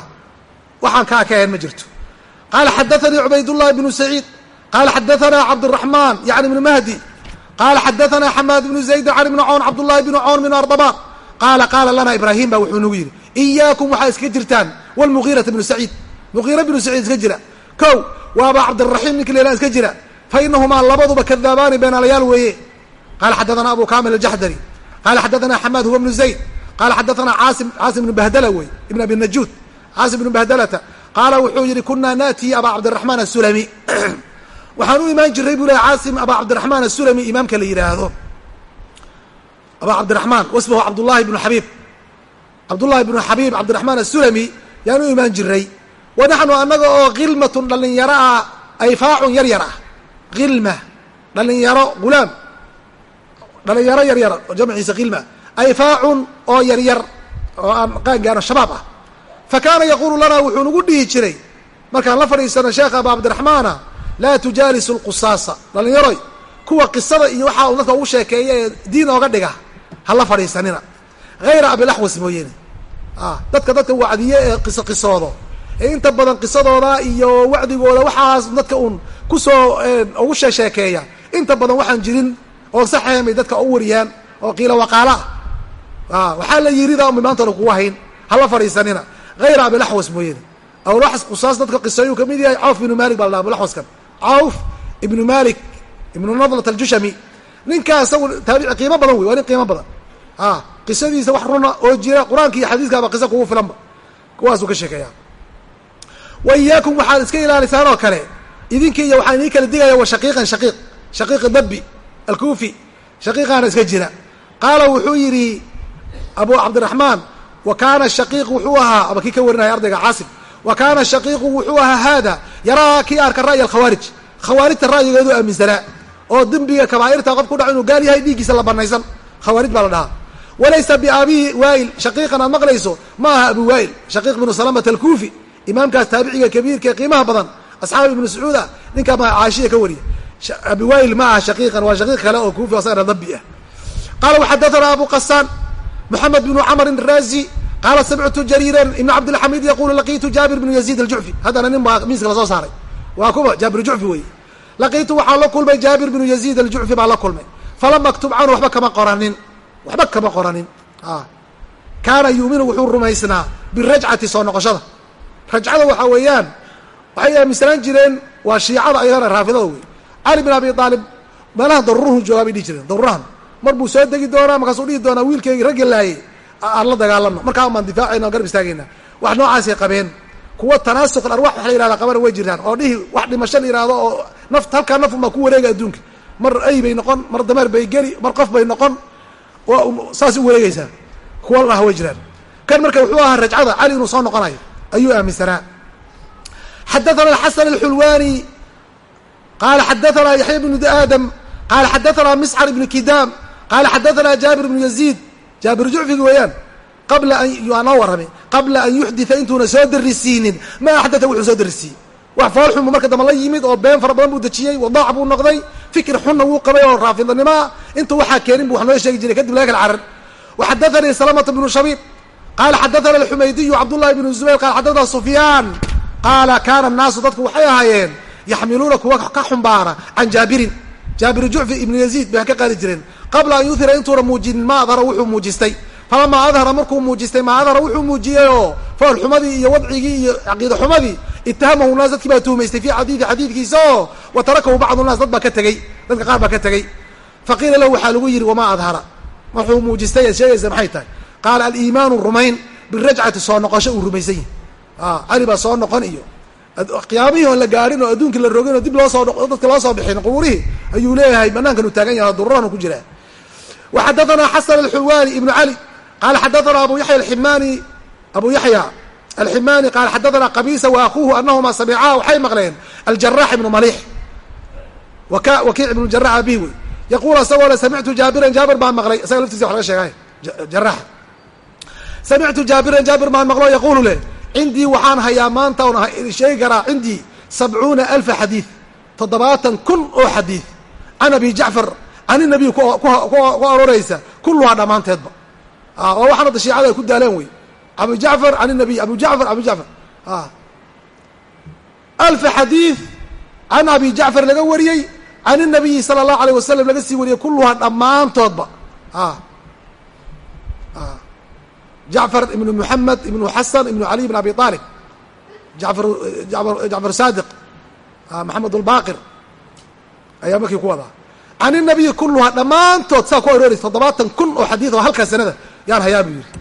waxaan kaa ka ahayn ma jirto. Qaala xadaanii cubaydullahi bnu saciid. Qaala xadaanaa cabduraxmaan yani ibnu mahdi. Qaala xadaanaa xamaad bnu zaydin can ibni cown cabdullahi bnu cown min ardabaan qaala qaala lana ibraahim ba wuxuu nagu yidhi iyaakum waxaa iska jirtaan. Wlmugiirata bnu saciid mugiira bnu saciid iska jira. Kow waaba cabdiraxiim ninki la iska jira. Fa labaduba kadaabaani beenaalayaal weeye. Qala xadaanaa abu kamil aljaxdari qala xadaanaa xamaad huwa bnu zayd. Qala xadaanaa caasim caasim ibnu bahdala wey ibn abi najuud. Caasim ibnu bahdalata qaala wuxuu yihi kunaa natii abaa cabdiraxmaan asulami waxaan u imaan jiray buu lehy caasim abaa cabdiraxmaan asulami imaamka la yidhaahdo abaa cabdiraxmaan wasmahu cabdullahi bnu xabiib cabdullahi bnu xabiib cabdiraxmaan asulami yaan u imaan jiray wa naxnu annaga oo khilmatun dhalinyaro ah ayfaacun yar yar ah. Khilma dhalinyaro gulaam. Dhalinyaro yar oo jamciisa khilma ayfaacun oo yar yar oo aan qaangaano shabaab ah. Fa kaana yaquulu lanaa wuxuu nagu dhihi jiray markaan la fadhiisano sheekha aba cabdiraxmaana laa tujaalisu lqusaasa dhalinyaroy kuwa qisada iyo waxaa dadka ugu sheekeeya ee diin ooga dhiga ha la fadhiisanina hayra abilaxwas mooyeene dadka dadka wacdiye ee qiso qisoodo ee inta badan qisadooda iyo wacdigooda waxaas dadka uun ku soo ugu sheesheekeeya inta badan waxaan jirin oo saxeen dadka u wariyaan oo qiila waqaala ah waxaa la yirida unbay maantana kugu hayn hala fadhiisanina hayra abilaxwas mooyeene abulaxwas qusaas dadka qiseeyuu ka mid yahay cawf ibnu malik baa la dhaha abulaxwaskan cawf ibnu malik ibnu nadlat aljushami ninkaa isagu taabici qiimo badan wey waa nin qiimo badan a qisadiisa wax runa oo jira qur'aanka iyo xadiiskaaba qisa kugu filanba kuwaasuu ka sheekeeyaa. Wa iyaakum waxaad iska ilaalisaan oo kale idinki iyo waxaan idin kala digaya wa shaqiiqan shaqiiq shaqiiqi dabbi alkuufi shaqiiqaana iska jira. Qaala wuxuu yidhi abu cabdiraxmaan wa kaana shaqiiqu wuxuu ahaa aba kii ka warinaya ardayga caasim wa kaana shaqiiqu wuxuu ahaa haada yaraa kii arka ra'y alkhawaarij khawaarijta ra'yigeedu aaminsanaa oo dembiga kabaa'irta qof dhaco inuu gaal yahay dhiiggiisa la banaysan khawaarij baa la dhahaa walaysa biabihi waa'il shaqiiqan aad maqlayso ma aha abu waa'il shaqiiq bnu salamata alkuufi imaamkaas taabiciga kabiirka ee qiimaha badan asxaabi ibnu sacuud ah ninkaa caashiya ka wariya abi waa'il ma aha shaqiiqan waa shaqiiq kale oo kuufi asagana dabbi ah. Qaala waxadathana abu qasaan moxamed bnu camrin raazi qaala samictu jariiran ibn cabdilxamiid yaqulu laqiitu jaabir bnu yaziid aljucfi haddana nin baa miiska la soo saaray. Waa kuba jaabir jucfi wey laqiitu waxaan la kulmay jaabir bnu yaziid aljucfi baan la kulmay. Falam aktub canhu waxba kama qoranin waxba kama qoranin. Kaana yuuminu wuxuu rumaysnaa birajcati soo noqoshada. Rajcada waxaa weeyaan waxay aaminsanaan jireen waa shiicada ayadana raafidada wey cali bin abi aalib meelaha daruruhu joogaa bay dhihi jireen darurahan mar buu soo degi doonaa markaasuu dhihi doonaa wiilkeygii ragga laayey aan la dagaalano markaa baan difaacayna o garb istaagayna. Wax noocaasay qabeen. Kuwa tanaasuq arwax wax la yihahda qabana way jiraan oo dhihi wax dhimasho la yihahdo oo naft halkaa nafun baa ku wareega adduunka. Mar ay bay noqon mar dameer bay geli mar qof bay noqon saas u wareegaysaa kuwa ah way jiraan. Kan marka wuxuu ahaa rajcada cali inuu soo noqonayo ayuu aaminsanaa xadathana xasan alxulwani qaala xadathana yaxya bnu aadam qaala xadathana miscar ibnu kidaam qaala xadathana jaabir bnu yaziid. Jaabir jucfigi weeyaan qabla an noo warramay qabla an yuxdita intuuna soo darisiinin ma axdata wuxuu soo darisiiyey wax fool xun buu marka dambe la yimid oo been fara badan buu dejiyey wadaac buu noqday fikir xunna wuu qabay oo raafidanimaa inta waxaa keenin bu wax noo sheegi jiray kadib laga kala carar. Waxadathanii salamata bnu shabiib qaala xadathana alxumaydiyu cabdullahi bnu zubayr qaala xadathana sufyaan qaala kaana annaasu dadku waxay ahaayeen yaxmiluuna kuwa ka xumbaara can jaabirin. Jaabir jucfi ibnu yaziid bay ka qaadi jireen an yuhira intuuna muujinin ma adhara muujistay falamaa adhara markuu muujistay maa adhara wuxuu muujiyey oo fool xumadii iyo wadcigii iyo caqiida xumadii. Itahamahu naas dadkii baa tuhumaystay fi xadiidi xadiidkiisa oo wa tarakahu bacdu naas dad baa ka tegey dadka qaar baa ka tegey. Faqiila lahu waxaa lagu yidhi wamaa adhara wuxuu muujistay ad sheegaysa maxay tahay? Qaala aliimaanu rumayn birajcati soo noqosho uu rumaysan yahi cali baa soo noqon iyo qiyaamihii oon la gaarin oo adduunkii la rogin oo dib loo soo dadka loo soo bixin qubuurihii ayuu leeyahay banaankan uu taagan yahay dururanu ku jiraa wa xadaanaa xasan alxulwaani ibnu cali qaala xadaanaa abu yaxya alximaani abu yaxya alximaani qaala xadaanaa qabisa wa akuuhu anahuma samicaa waxay maqleen aljarax ibnu malix wakiic ibnu jarax abihi wey yaquul isagoo le samictu jaabiran jaabir baan maqlay isaga laftiisa wax laga sheegay jarax samictu jaabiran jaabir baan maqlo yaquulu leh cindii waxaan hayaa maanta on sheegi karaa cindii sabcuuna alfa xadiid toddobaatan kun oo xadiid can abi jacfar can inabiy ku aroraysa kulluhaa dhammaanteedba oo waxaan hadda ku daaleen wey abu jacfar can inabiy abu jacfar abu jacfar alfa xadiid can abi jacfar laga wariyey can inabiyi sala allahu alayh wasalam sii wariyey kulluhaa dhammaantoodba. Jacfar ibnu muxamed ibnu xasan ibnu cali ibn abi aalib jafar jacfar saadiq. Maxamed albaqir. Ayaa markii ku wadaa. Can inabiyi kulluhaa dhammaantood saa ku arooraysa toddobaatan kun oo xadiid oo halkaa sanada yaan hayaa buu yidhi.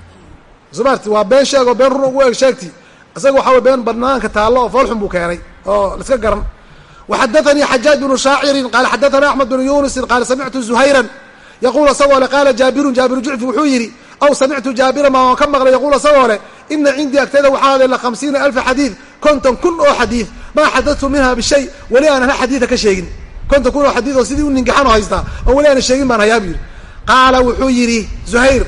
Somaarti waa been sheeg oo been run ugu eeg sheegti isaga waxa way been banaanka taallo oo foolxun buu keenay oo laiska garan. Waxadaanii xajaaj bnu shaacirin qaala xadaana axmed bnu yunusin qaala samictu zuhayran yaquul isagoo le qaala jaabirun jaabiru jucfi wuxuu yidhi aw samictu jaabiran baa waan ka maqlay? Yaquul isagoo leh ina cindii agtayda waxaa ade la hamsiina alfa xadiid konton kun oo xadiid maa xadadtu minha bishay weli aanan ha xadiida ka sheegin. Konton kun oo xadiid oo sidii u ningaxano haystaa oo weli aanan sheegin baan hayaa buu yidhi. Qaala wuxuu yidhi zuhayr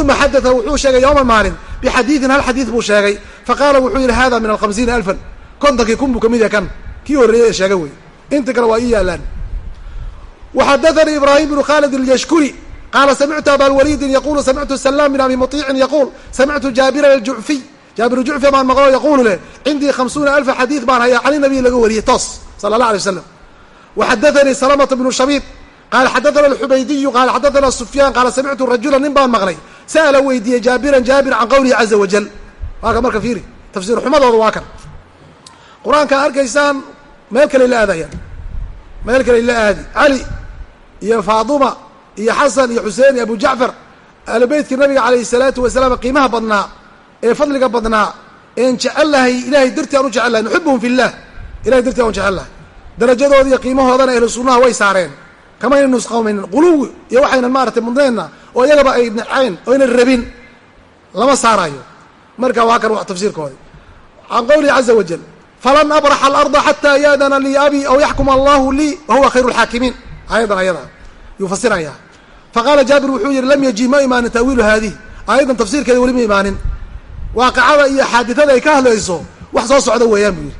uma xadaa wuxuu sheegay yowman maalin bixadiidin hal xadiid buu sheegay faqaala wuxuu yidhi hada min alhamsiina alfan kontonkii kun buu ka mid yahay kan kii horreeyey ee sheegay wey inta kale waa ii yaalaan waxadaanii ibraahim bnu khalid alyashkuri qaala samictu abalwaliidin yaqulu samictu salaam bin abi muطiicin yaquul samictu jaabiran aljucfiy jaabir jucfi baan maqlo yaquulu leh cindii hamsuuna alfa xadiid baan hayaa cani nabiy laga wariyey toos sala allah alay wasalam waxadaanii salamata bnu shabiib qaala xadaana alxubaydiyu qaala xadaana sufyaan qaala samictu rajula nin baan maqlay sa'ala weydiiyey jaabiran jaabir can qowlihi caza wajal waa kan marka fiiri tafsiir xumadooda waa kan qur'aankaa arkaysaan meel kaley la aadayaan meel kaley la aadi cali iyo faaduma iyo xasan iyo xuseen iyo abu jacfar ahlubeytkii nabiga calayhi salaatu wasalaam qiimaha badnaa ee fadliga badnaa een jecel lahay ilahay dartii aan u jecel lahay nuxibuhum fi llah ilahay dartii aan u jecel lahay darajadooda iyo qiimahoodana ahlu sunnaha way saareen kamayna nusqawmaynin quluwi iyo waxaynan maaragtay mudnayna oo iyagaba ay nacayn oo aynan rabin lama saarayo. Marka waa kan tafsiirkoodi can qowlihi caza wajal falan abraxa alarda xataa yaadana lii abi aw yaxkuma allahu lii wa huwa khayru lxaakimiin aayadan ayada yuu fasiraya faqaala jaabir wuxuu yihi lam yaji ma imaanin taawiilu haadih. Aayaddan tafsiirkeeda weli ma imaanin. Waaqicada iyo xaadidada ay ka hadlayso wax soo socda weeyaan buu yidhi.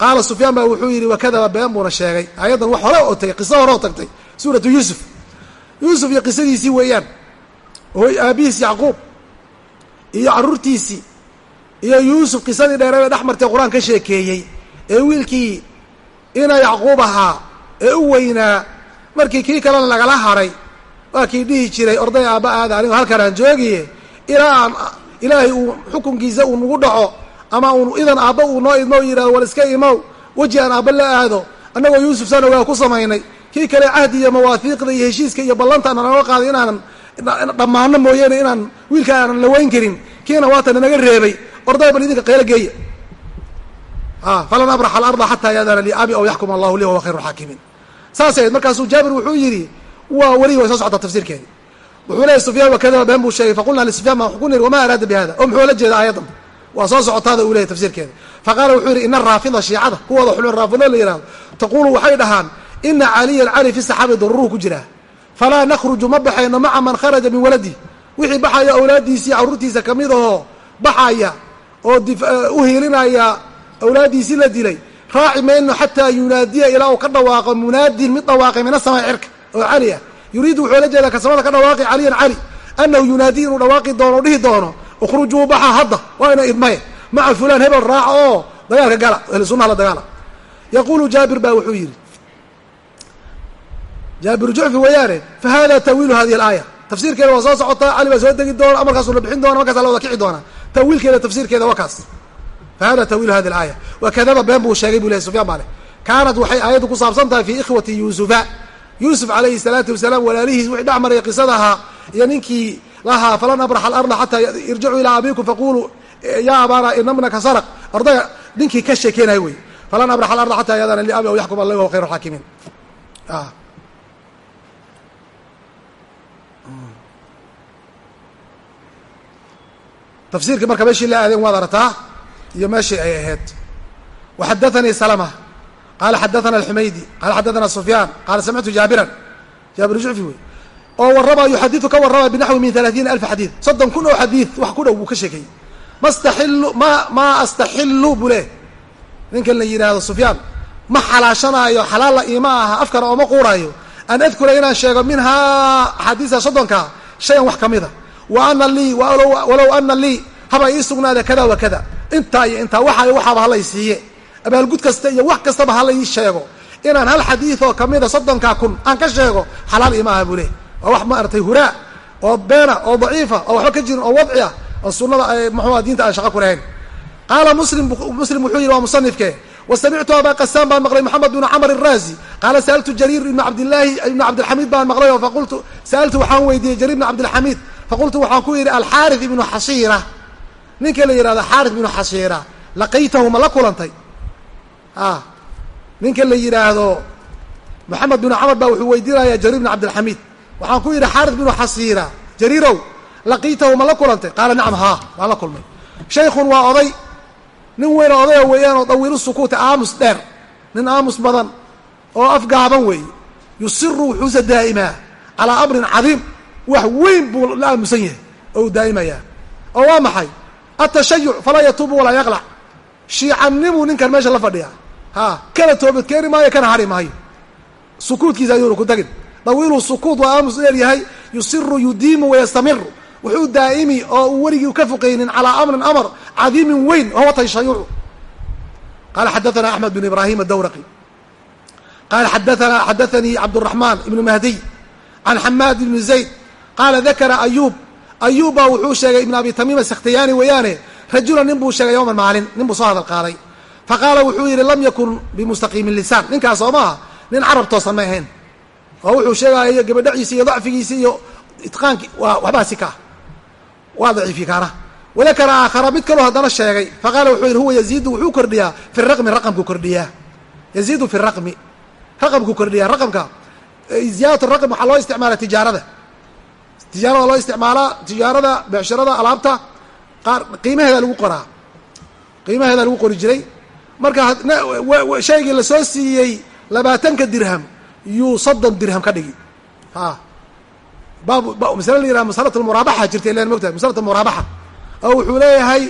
Qaala sufyaan baa wuxuu yidhi wakadaba been buuna sheegay. Aayaddan wax hore oo tagay qiso hore oo tagtay suuratu yuusuf. Yuusuf iyo qisadiisii weeyaan. Hooy aabihiis yacquub iyo carruurtiisii iyo yuusuf qisadii dheerada dhex martay qur'aan ka sheekeeyey ee wiilkii ina yacquub ahaa ee u weynaa markii kii kalena lagala hadhay waa kii dhihi jiray orday aabba aada anigo halkan aan joogiye ilaa aan ilaahay uu xukunkiisa uu nagu dhaco ama uun idan aabba uu noo idmo yidhahdo war iska imow weji aan aabba la aado annagoo yuusuf san ogaa ku samaynay kii kale cahdi iyo mawaafiiqda iyo heshiiska iyo ballanta ana naga qaaday inaanan dhammaano mooyaane inaan wiilka aanan laweyn karin. Kiina waatana naga reebay. Orday bal idinka qaylo geeya. Falan abraxa alarda xataa yaadana li abi aw yaxkum allahu li wahuwa khayru xaakimiin saasay ahayd markaasuu jaabir wuxuu yidhi waa weli way soo socdaa tafsiirkeedi wuxuu leeyay sufyaan wakadaba been buu sheegay. Faqulnaa lisufyaan baan ku niri wamaa araada bi hada oo muxuu la jeeda aayaddan waa soo socotaada uu leyahy tafsiirkeeda faqaala wuxuu yidhi ina araafida shiicada kuwooda xulun raafida la yihahdo taquulu waxay dhahaan ina caliyan cali fi saxaabi daruruhu ku jiraa falaa nakhruju ma baxayno maca man kharaja min waladi. Wixii baxaya awlaaddiisii carruurtiisa ka mid ahoo baxaya oo u hiilinaya awlaaddiisii la dilay. Raaci mayno xataa yunaadiya ilaa uu ka dhawaaqo munaadin mid dhawaaqay min asamaa cirka oo cali ah. Yuriidu wuxuu la jeedaa kasamada ka dhawaaqi caliyan cali. Anahu yunaadiy inuu dhawaaqi doono dhihi doono ukhrujuu baxa hadda waa ina idmaye. Maca fulaan hebel raaca oo dagaalka gala ahli la dagaala yaquulu jaabir baa wuxuu yidhi jaabiru jucfi weeyaane fa hada tawiilu hadihi alaaya. Tafsiirkeeda waa soo socotaa cali baa soo degi doona amarkaasuu la bixin doona markaasa la wada kici doonaa tawiilkeeda tafsiirkeeda waa kaas. Fa hada tawiilu hadi alaaya. Wakadaba been buu sheegay bu lehy sufyaan baa leh. Kaanat waxay aayaddu ku saabsan tahay fii ikhwati yuusufa. Yuusuf calayhi salaatu wasalaam walaalihiis wixii dhex maraya qisadahaa iyo ninkii lahaa falan abrax alarda xataa irjicuu ilaa abiikum faquluu yaa abaana inamnaka saraq. Ardayga ninkii ka sheekeynaya wey falan abrax alarda xataa yadana liabi aw yaxkum alla wahu khayr alxaakimiin tafsiirkii marka meeshii la aadeen waad aragtaa iyo meeshii ay ahayd. Waxadaanii salma qaala xadaana alxumaydi qaala xadaana sufyaan qaala samictu jaabiran. Jaabir jucfi wey oo warrama yuxadiu ka warrama binaxwi min alaaiina alf xadiid. Soddon kun oo xadiid wax ku dhow buu ka sheekeeyey mastaxilu ma maa astaxilu buu leh ninkan la yidhaahdo sufyaan ma xalaashanaayo xalaalla iima aha afkana ooma quuraayo. An adkura inaan sheego minhaa axaadiista soddonka shayan wax ka mida wa ana lii walow ana lii haba ii sugnaada kada wa kada. Intaa iyo intaa waxaayo waxaaba halay siiye abaalgud kasta iyo wax kastaba hala ii sheego. Inaan hal xadiid oo kamida soddonkaa kun aan ka sheego xalaal iima aha buu leh waa wax maaragtay huraa oo beena oo daciifa oo waxba ka jirin oo wadci ah oo sunada muxuua diinta aan shaqo ku lahayn. Qaala muslim muslim wuxuu yihi waa musanifke wasamictu abaa qasaan baan maqlay moxamed bnu camr iraazi qaala sa'altu jariir ibna cabdillaahi ibna cabdilxamiid baan maqlay oo faqultu sa'altu waxaan weydiiyey jariir ibna cabdilxamiid faqultu waxaan ku yidhi alxaarith ibnu xashiira ninka la yihahdo xaarith ibnu xashiira laqaytahu ma la kulantay ninka la yidhaahdo moxamed binu camar baa wuxuu weydiinayaa jariir ibna cabdilxamiid waxaan ku yidhi xaarith binu xasiira jariirow laqiitahu ma la kulantay qaala nacam haa waan la kulmay shaykhun waa oday nin weyn oo odaya weeyaan oo dawiilu sukuuta aamus dheer nin aamus badan oo afgaaban weeye yusiru wuxuusa daa'imaa calaa amrin cadiim wax weyn buu la aamusan yahay oo uu daa'imayaa oo waa maxay? Atashayuc falaa yatuubu walaa yaqlac shiicannimuu ninkan meesha la fadhiyaa ha kana toobad keeni maayo kana hadhi maayo. Sukuudkiisa ayuuna ku tagin. Dawiilu sukuut waa aamus dheer yahay yusiru yudiimu wayastamiru wuxuu daa'imi oo uu weligii ka foqaynin calaa amrin amar cadiimin weyn wahuwa tashayucu qala xadaana axmed bn ibrahim adawraqi qala xadaana xadaanii cabduraxmaan ibnu mahdiy can xamaad ibni zayd qaala dakara ayuub ayuub baa wuxuu sheegay ibn abi tamiima sakhtiyaani weeyaane rajulan nin buu sheegay yowman maalin nin buu soo hadal qaaday. Faqaala wuxuu yidhi lam yakun bimustaqiimi lisaan. Ninkaas soo maaha nin carab toosan may ahayn. Oo wuxuu sheegaayo gabadhaciisi iyo dacfigiisi iyo itqaanki waa waxbaa kaa waa daciifi kaana wadakara aakhara mid kaloo haddana sheegay. Faqaala wuxuu yidhi huwa yaziidu wuxuu kordhiyaa fi raqmi raqamku kordhiyaa. Yaziidu fi raqmi raqamku kordhiyaa raqamka. Ziyaadat raqm waxaa loo isticmaala tijaarada tijaarada loo isticmaalaa tijaarada becshirada alaabta qaar qiimaheeda lagu qoraa. Qiimaheeda lagu qori jiray. Marka shaygii la soo siiyey labaatanka dirham yuu soddon dirham ka dhigi a baab masale la yiraha masalat almuraabaxa jirta ilan mogtahay masalat almuraabaxa oo wuxuu leeyahay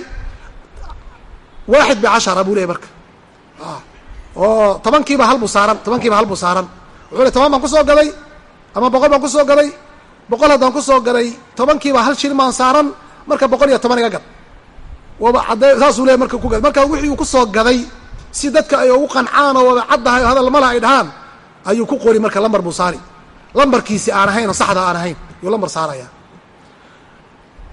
waaxid bicashara buu leyahy marka. Oo tobankiiba hal buu saaran tobankiiba hal buu saaran. Wuxuu le toban baan ku soo gaday ama boqol baan ku soo gaday boqol haddaan ku soo gaday tobankiiba hal shilin baan saaran marka boqol iyo toban iga gad waba cadde saasuu leyahy marka ku gad marka wixii uu ku soo gaday si dadka ay ugu qancaan oo waba caddahay oo hadal mala ay dhahaan ayuu ku qori marka lambar buu saari. Lambarkiisi aan ahayn oo saxda aan ahayn yuu lambar saaraya.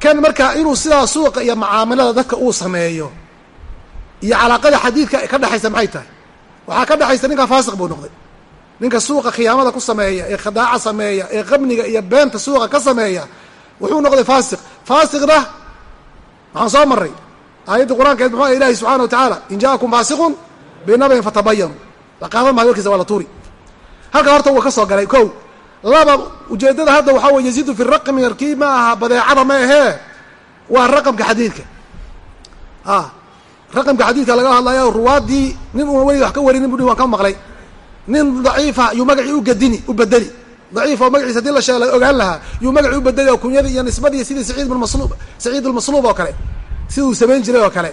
Kan marka inuu sidaa suuqa iyo macaamilada dadka uu sameeyo iyo calaaqada xadiidka ka dhexaysa maxay tahay? Waxaa ka dhexaysa ninkan faasiq buu noqday ninka suuqa khiyaamada ku sameeya ee khadaaca sameeya ee qabniga iyo beenta suuqa ka sameeya wuxuu noqday faasiq. Faasiqna waxaan soo maray aayaddii qur'aankeed muxuu ilahi subxana wa tacaala in ja'akum faasiqun binabayin fatabayanu la qaadan maayo warkiisa waa la tuuri. Halkan horta wuu ka soo galay. Kow laba ujeeddada hadda waxaa weye yaziidu fi raqmi yarkii ma aha badeecada ma ahee? Waa raqamka xadiidka. A raqamka xadiidka laga hadlayo ruwaaddii nin una welig wax ka warinin bu waan ka maqlay nin daciifa yuu magacii u gadini u bedeli. Daciif oo magaciisa haddii la sheeg ogaan lahaa yuu magacii u bedeli oo kunyadii iyo nisbadii sidii saciid bn maslub saciid almasluub oo kale siduu samayn jiray oo kale.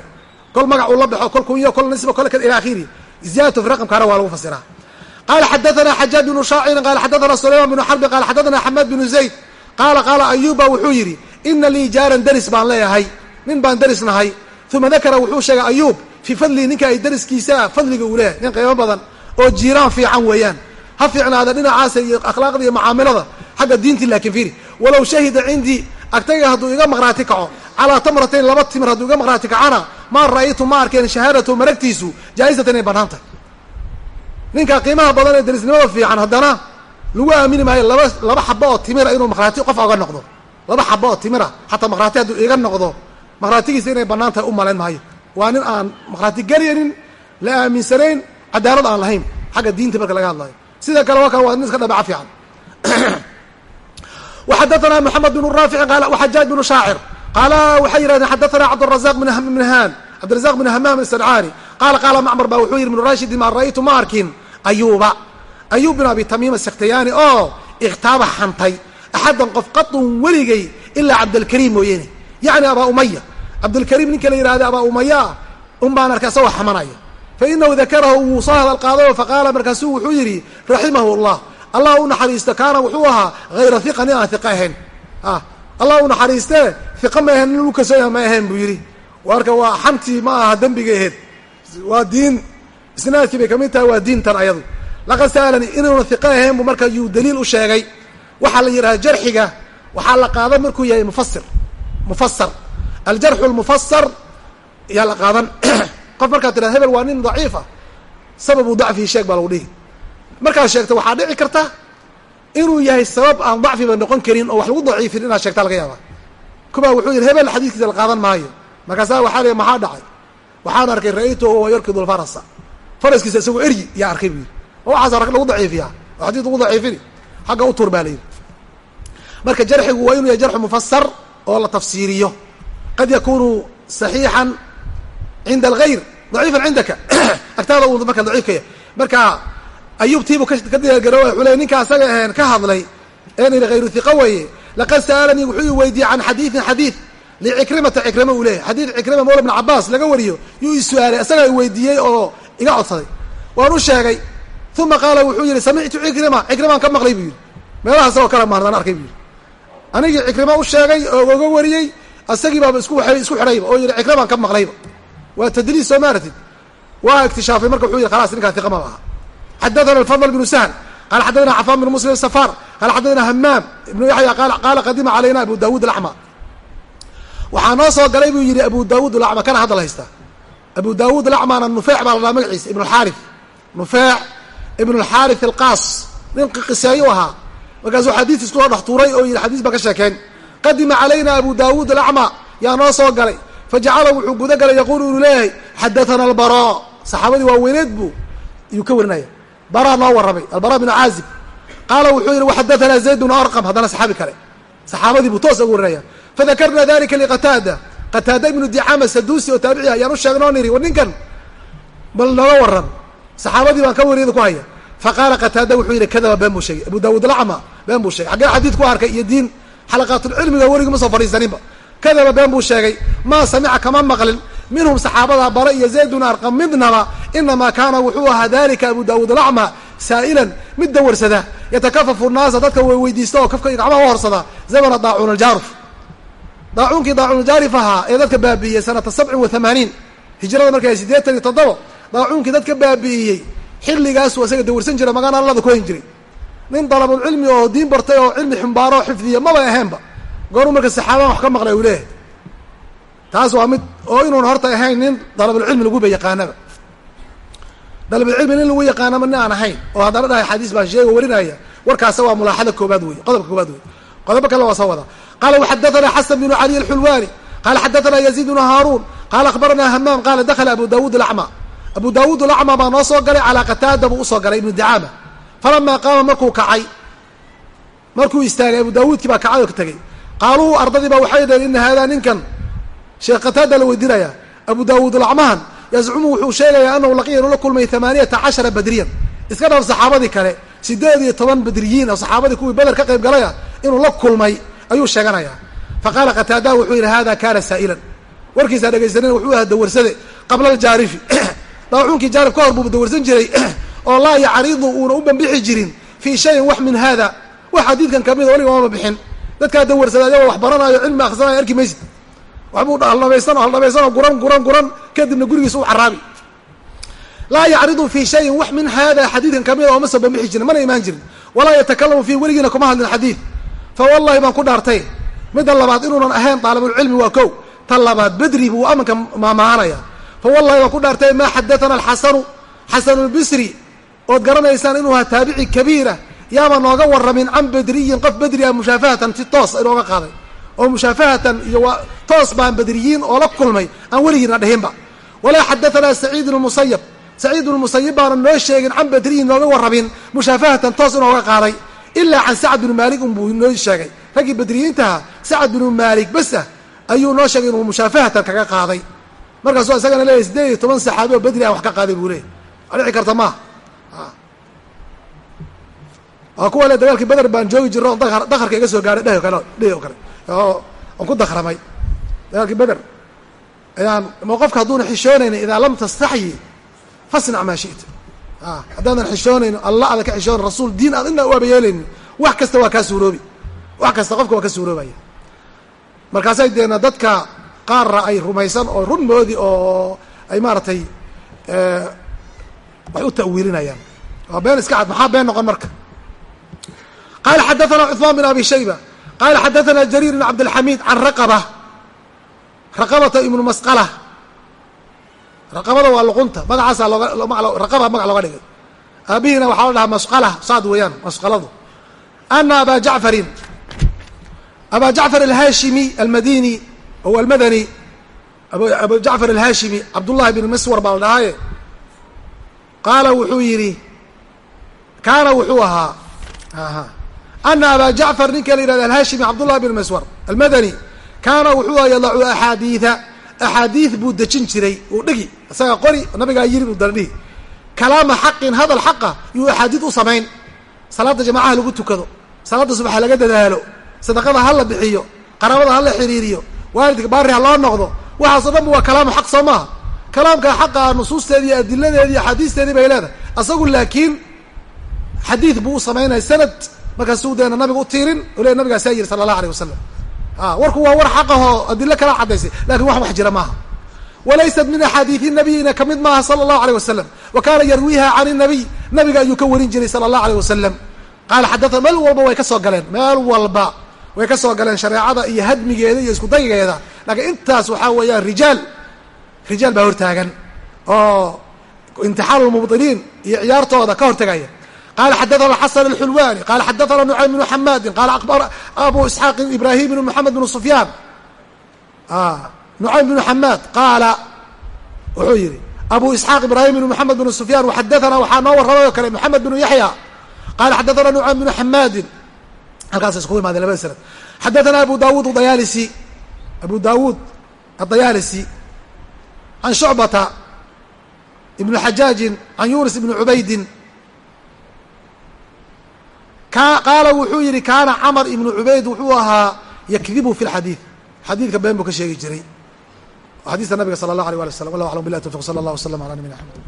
Kol magac uu la baxo kol kunyo kol nisba kole ila akhiri. Ziyadatu fi raqamkaana waa lagu fasiraa qala xadaana xajaaj bnu shaaciri qala xadaana sulayman bnu xarbi qala xadaana xamaad bnu zayd qaala qaala ayuba wuxuu yidhi ina lii jaaran deris baan leeyahay nin baan deris nahay. Uma dakara wuxuu sheegay ayuub fii fadlii ninka ay deriskiisaa fadliga uu leeyahay. Nin qiimo badan oo jiiraan fiican weeyaan. Ha fiicnaada dhinacaasa iyo akhlaaqda iyo mucaamilada xagga diintii laakiin fiiri. Walow shahida cindii agtayga hadduu iga maqraati kaco. Calaa tamratayn laba timir hadduu iga maqraati kacana maa ra'aytu ma arkeen shahaadatu maragtiisu jaa-isatan inay bannaan tahay. Ninka qiimaha badan ee derisnimada fiican haddana lagu aamini maayo laba laba xaba oo timira inuu maqraati qof oga noqdo. Laba xabo oo timira xataa makhraati hadduu iga noqdo makhraatigiisa inay bannaan tahay u malayn maayo. Waa nin aan makhraati gelaynin la aaminsanayn cadaalad aan lahayn xagga diinta marka laga hadlayo sida kale waa kale waa nin iska dhabeca fiican وxadثna محamed بن rاafici وxajaaj بن shaacir qaala waxay yihahdeen xadaثna cabdالرaزaq بn mnhan cabdiرaزaq بn hmam الsنcaani qaala qaala macmar ba wuxuu yihi بn rashidi ma ra'aytu ma arkin ayuba ayub بn abi tamima السkhtiyani oo اkhtaaba xantay axadan qof qaطun weligay ilaa cabdاlkariim mooyeene yaعni abaa umaya cabdاlkariim ninka la yihahda abaa umaya un baan arkay asagoo xamanaya fainahu dakarahu wuu soo hadal qaadayo faqaala markaasuu wuxuu yidhi raximah الlah allah u naxariisto kaana wuxuu ahaa hayra hiqa nin aan hiqa ahayn allah u naxariistee hiqa ma ahayn nin lagu kalsoonya ma ahayn buu yidhi. Marka waa xantii ma aha dembiga aheyd waa diin isnaadkii bay ka mid tahay waa diintan ayadu. Laqad sa'alani inuuna hiqa ahayn buu marka yuu daliil u sheegay. Waxaa la yidhaha jarxiga waxaa la qaadan markuu yahay mufasir mufasar aljarxu lmufasar yaa la qaadan qof markaad tirada hebel waa nin daciifa sababu dacfihi sheeg baa lagu dhihi. Markaad sheegto waxaa dhici karta inuu yahay sabab aan dacfiba noqon karin oo wax lagu daciifin inaad sheegta laga yaaba kubaa wuxuu yidhi hebel xadiiskiisa la qaadan maayo. Markaasaa waxaa li maxaa dhacay? Waxaan arkay ra'aytuhu wahuwa yarkidu lfarasa faraskiisa isagoo eryi yaa arkay buu yidhi. Oo waxaas rag lagu daciifiyaa. Oo xadiis lagu daciifini. Xagga u tuur baa la yidhi. Marka jarxigu waa inuu yahay jarxu mufasar oo la tafsiiriyo. Qad yakunu saxiixan cinda algayr daciifan cindaka agtaada uu marka daciifka yahay marka ayubtiibuu ka diyaargarooba wuxuu ninka asaga aheen ka hadlay een ihi hayru hiqa weeye laqad sa'alanii wuxuu i weydiiyey can xadiidin xadiid licikrimata cikrima uu leeyahy xadiid cikrima mawla bn cabaas laga wariyo yuu i su'aalay asagaa i weydiiyey oo iga codsaday waan u sheegay uma qaala wuxuu yihi samictu cikrima cikrimaan ka maqlay buu yidhi meelaha isagoo kale maardaan arkay buu yidhi anigii cikrima u sheegay oo oga wariyey asagii baaba isku isku xidhayba oo yihi cikrimaan ka maqlayba waa tdliis soo maaratid waa iktishaafay marka wuxuu yidhi khalas ninkaa iqa ma laha. Xadaana alfadl bnu sahl qaala xadadana cafan bn muslim safar qaala xadadana hamaam ibnu yaxya qaala qadima calayna abu dawud alacma. Waxaa noo soo galay buu yidhi abu dawud alacma kana hadal haysta. Abu dawud alacmana nufeec baa la magaciisa ibn lxaari nufeec ibn lxaari alqaas nin qiseeyu ahaa. Markaasuu xadiis isku soo dhex tuuray oo yidhi xadiis baan ka sheekeen. Qadima calayna abu dawud alacma. Yaa noo soo galay fajacala wuxuu guda galay yaquul inu leeyahay xadaana albara saxaabadii waaweneed buu ayuu ka warinaya bara noo warramay albara binu caazib qaala wuxuu yihi waxadaana zayd arqam haddana saxaabi kale saxaabadii buu toos ugu warinaya fadakarna dalika liqataada qataada ibnu dicaama saduusi oo taabici ayaan sheegnoo nidhi war ninkan bal nooga waran saxaabadii baan ka weridu ku haya faqaala qataada wuxuu yihi kadaba been buu sheegay abu daawuud lacma been buu sheegay xaggee xadiid ku arkay iyo diin xalaqaatulcilmiga weligu ma soo fadhiisaninba kadaba been buu sheegay maa samica kama maqlin. Minhum saxaabada bara iyo zayd bnu arqam midnaba. Inamaa kaana wuxuu ahaa dalika abu dawud alacma saa'ilan mid dawarsada. Yatakafafu naasa dadka weydiista oo kafka gacmaha u horsada. Zamana daacuun aljaaruf. Daacuunkii daacuun aljaarif ahaa ee dadka baabi'iyey sanata sabcin wa hamaaniin hijrada markay siddeetan iyo toddoba daacuunkii dadka baabi'iyey xilligaasuu isaga dawarsan jira magaan allada ku jiray. Nin dalabulcilmi oo diin bartay oo cilmi xumbaaro oo xifdiya mabay ahaynba gooruu marka saxaabadan wax ka maqlay leeyahay. Taas waa mid oo inuuna horta ahayn nin dalabulcilmi laguba yaqaanaba. Dalabulcilmi nin lagu yaqaanaba nin aan ahayn oo haddana dhahay xadiis baan sheega warinaya warkaasa waa mulaaxada koobaad wey qodobka koobaad wey qodobo kale waa soo wada. Qaala waxadaثana xasan bnu cali alxulwani qala xadaثana yaziid bnu haaruun. Qala akhbarana hamaam qala dakla abu dawud alacma abu dawud alacma baa noo soo galay calaa qataada buu u soo galay ibnu dicaama. Falamaa qaama markuu kacay markuu istaagay abu dawuudkii baa kacay oo ka tegey qaaluu ardadii baa waxay dhaheen ina haadaa ninkan. Sheekh qataada la weydiinaya abu dawuud alacmahan yazcumu wuxuu sheegayaa anahu laqiya inuu la kulmay amaaniyata cashara badriyan. Iska dhaaf saxaabadii kale sideed iyo toban badriyiin oo saxaabadii kuwii beder ka qayb galaya inuu la kulmay ayuu sheeganayaa faqaala qataada wuxuu yidhi hada kana saa'ilan. Warkiisaa dhegaysanina wuxuu ahaa dawarsade qabla aljaarifi. Daacuunkii jaarif ka hor buu dawarsan jiray oo laa yacridu uuna u bambixi jirin fii shayin wax min hada wax xadiidkan kamida weliga mama bixin dadkaa dawarsada ayagoo wax baranaayo cilmi akhrisanayo arki maysid. Waxbuu haldhamaysan haldhamaysanoo guran guran guran kadibna gurigiisa u caraabi laa yacridu fii shayin wax min hada xadiidkan kamida oo ma soo bambixi jirin mana imaan jirin. Walaa yatakalamu fiih weligiina kuma hadlin xadiid. Fa wallahi baan ku dhaartay. Midda labaad inuunan ahayn daalibulcilmi waa kow. Tan labaad bedri buu amanka maamahanaya fa wallahi baan ku dhaartay maa xadathana alxasanu xasanu lbisri ood garanaysaan inuu ahaa taabici kabiira yaaba nooga warramin can bedriyin qof bedri ah mushaafahatan si toos inooga qaaday. Oo mushaafahatan iyo toos baan badriyiin oo la kulmay aan weligiina dhihinba. Walaa xadaanaa saciid ibnu musayab saciid ibnu musayib baana noo sheegin can badriyin nooga warrabin mushaafahatan toos inooga qaaday. Ilaa can sacad binu maalik unbuu noo sheegay. Raggii badriyiintaha sacad binu maalik bas ah ayuu noo sheegay inuu mushaafahatan kaga qaaday. Markaasuu isagana leeyahy sideed iyo toban saxaabi oo badri aan wax ka qaaday buu leeyay dhici karta maaha waa kuwa le dagaalkii beder baan joogi jirno on dakarka iga soo gaadhay dheh kale dheh o kale. On ku dakramay dagaalkii beder ayaan ma qofka hadduuna xishoonaynin idaa lam tastaxyi fasnac maa shita. Haddaadan xishoonaynin allah adan ka xishoonayn rasuul diin aad ina u abayeelaynin wax kasta waa kaa suuroobi. Wax kasta qofka waa ka suuroobaya markaasay deena dadka qaarra ay rumaysan oo run moodi oo ay maaragtay wax u ta'wiilinayaan. Waa been iska cad maxaa been noqon marka qala xadaثna cثmaan بn abi shayba qala xadaثna jariir بn cabdالxamid can raqba raqabata ibnu masqala raqabada waa luqunta magacaasaa loogaraqaba magac looga dhigay aabihina waxaa la dhahaa masqala saad weeyaan masqaladu ana aba jacfarin aba jacfar alhashimi almadini o almadani abu jacfar alhashimi cabdullahi bn miswar baa la dhahaaye qaala wuxuu yidhi kaana wuxuu ahaa ana aba jacfar ninka la yihahda alhashimi cabdullah bn maswar almadani kaana wuxuu aha yadacu axaadiida axaadiid buu dejin jiray uu dhigi isaga qori nabigaa yiri u daldhihi kalaama xaqin hadal xaqa yuu axaadiid u samayn salaada jamacaha lagu tukado salaada subaxa laga dadaalo sadaqada ha la bixiyo qaraabada ha la xiriiriyo waalidka baari ha loo noqdo waxaasoo dhan waa kalaamu xaq soo maaha kalaamka xaqa nusuusteedi iyo adiladeedi axaadiisteedii bay leedahay asagu laakiin xadiid buu u samaynaya sanad markaasuu deena nabiga u tiirin o le nabigaasaa yiri sala allah aleyh wasalam warku waa war xaqahoo adilo kala cadaysay laakiin wax wax jira maaha. Walaysat min axaadiidi nabiyina ka mid maaha sala allahu aleyh wasalam wa kaana yarwiiha can inabiy nabiga ayuu ka warin jiray sala allahu aleyh wasalam qaala xadaa meel walba way ka soo galeen meel walba way ka soo galeen shareecada iyo hadmigeeda iyo isku daygeeda laakiin intaas waxaa weeyaan rijaal rijaal baa hortaagan oo lmubdiliin iyo ciyaartooda ka hortagaya qala xadaana xasan axulwani qala xadaana nucaym bnu xamaadin qala abu isxaaq ibrahim bn mxamed bn sufyaan nucaym bnu xamaad qaala wuxuu yihi abu isxaaq ibrahim bn mxamed bn sufyan xadaana waxaa noo warramay oo kale mxamed bnu yaxya qala xadaana nucaym bnu xamaadin halkaas iskugu imaadeen labada sanad xadaana abu dawud dayaalisi abu dawud adayaalisi can shucbata ibn xajaajin can yunis ibni cubaydin qaala wuxuu yihi kaana camar ibnu cubayd wuxuu ahaa yakdibu fi lxadiid xadiidka been buu ka sheegi jiray. Xadiista nabiga sala allah alيh wali w slam wallah aclam bilah tawfiq sala allah waslama ala nabina axmed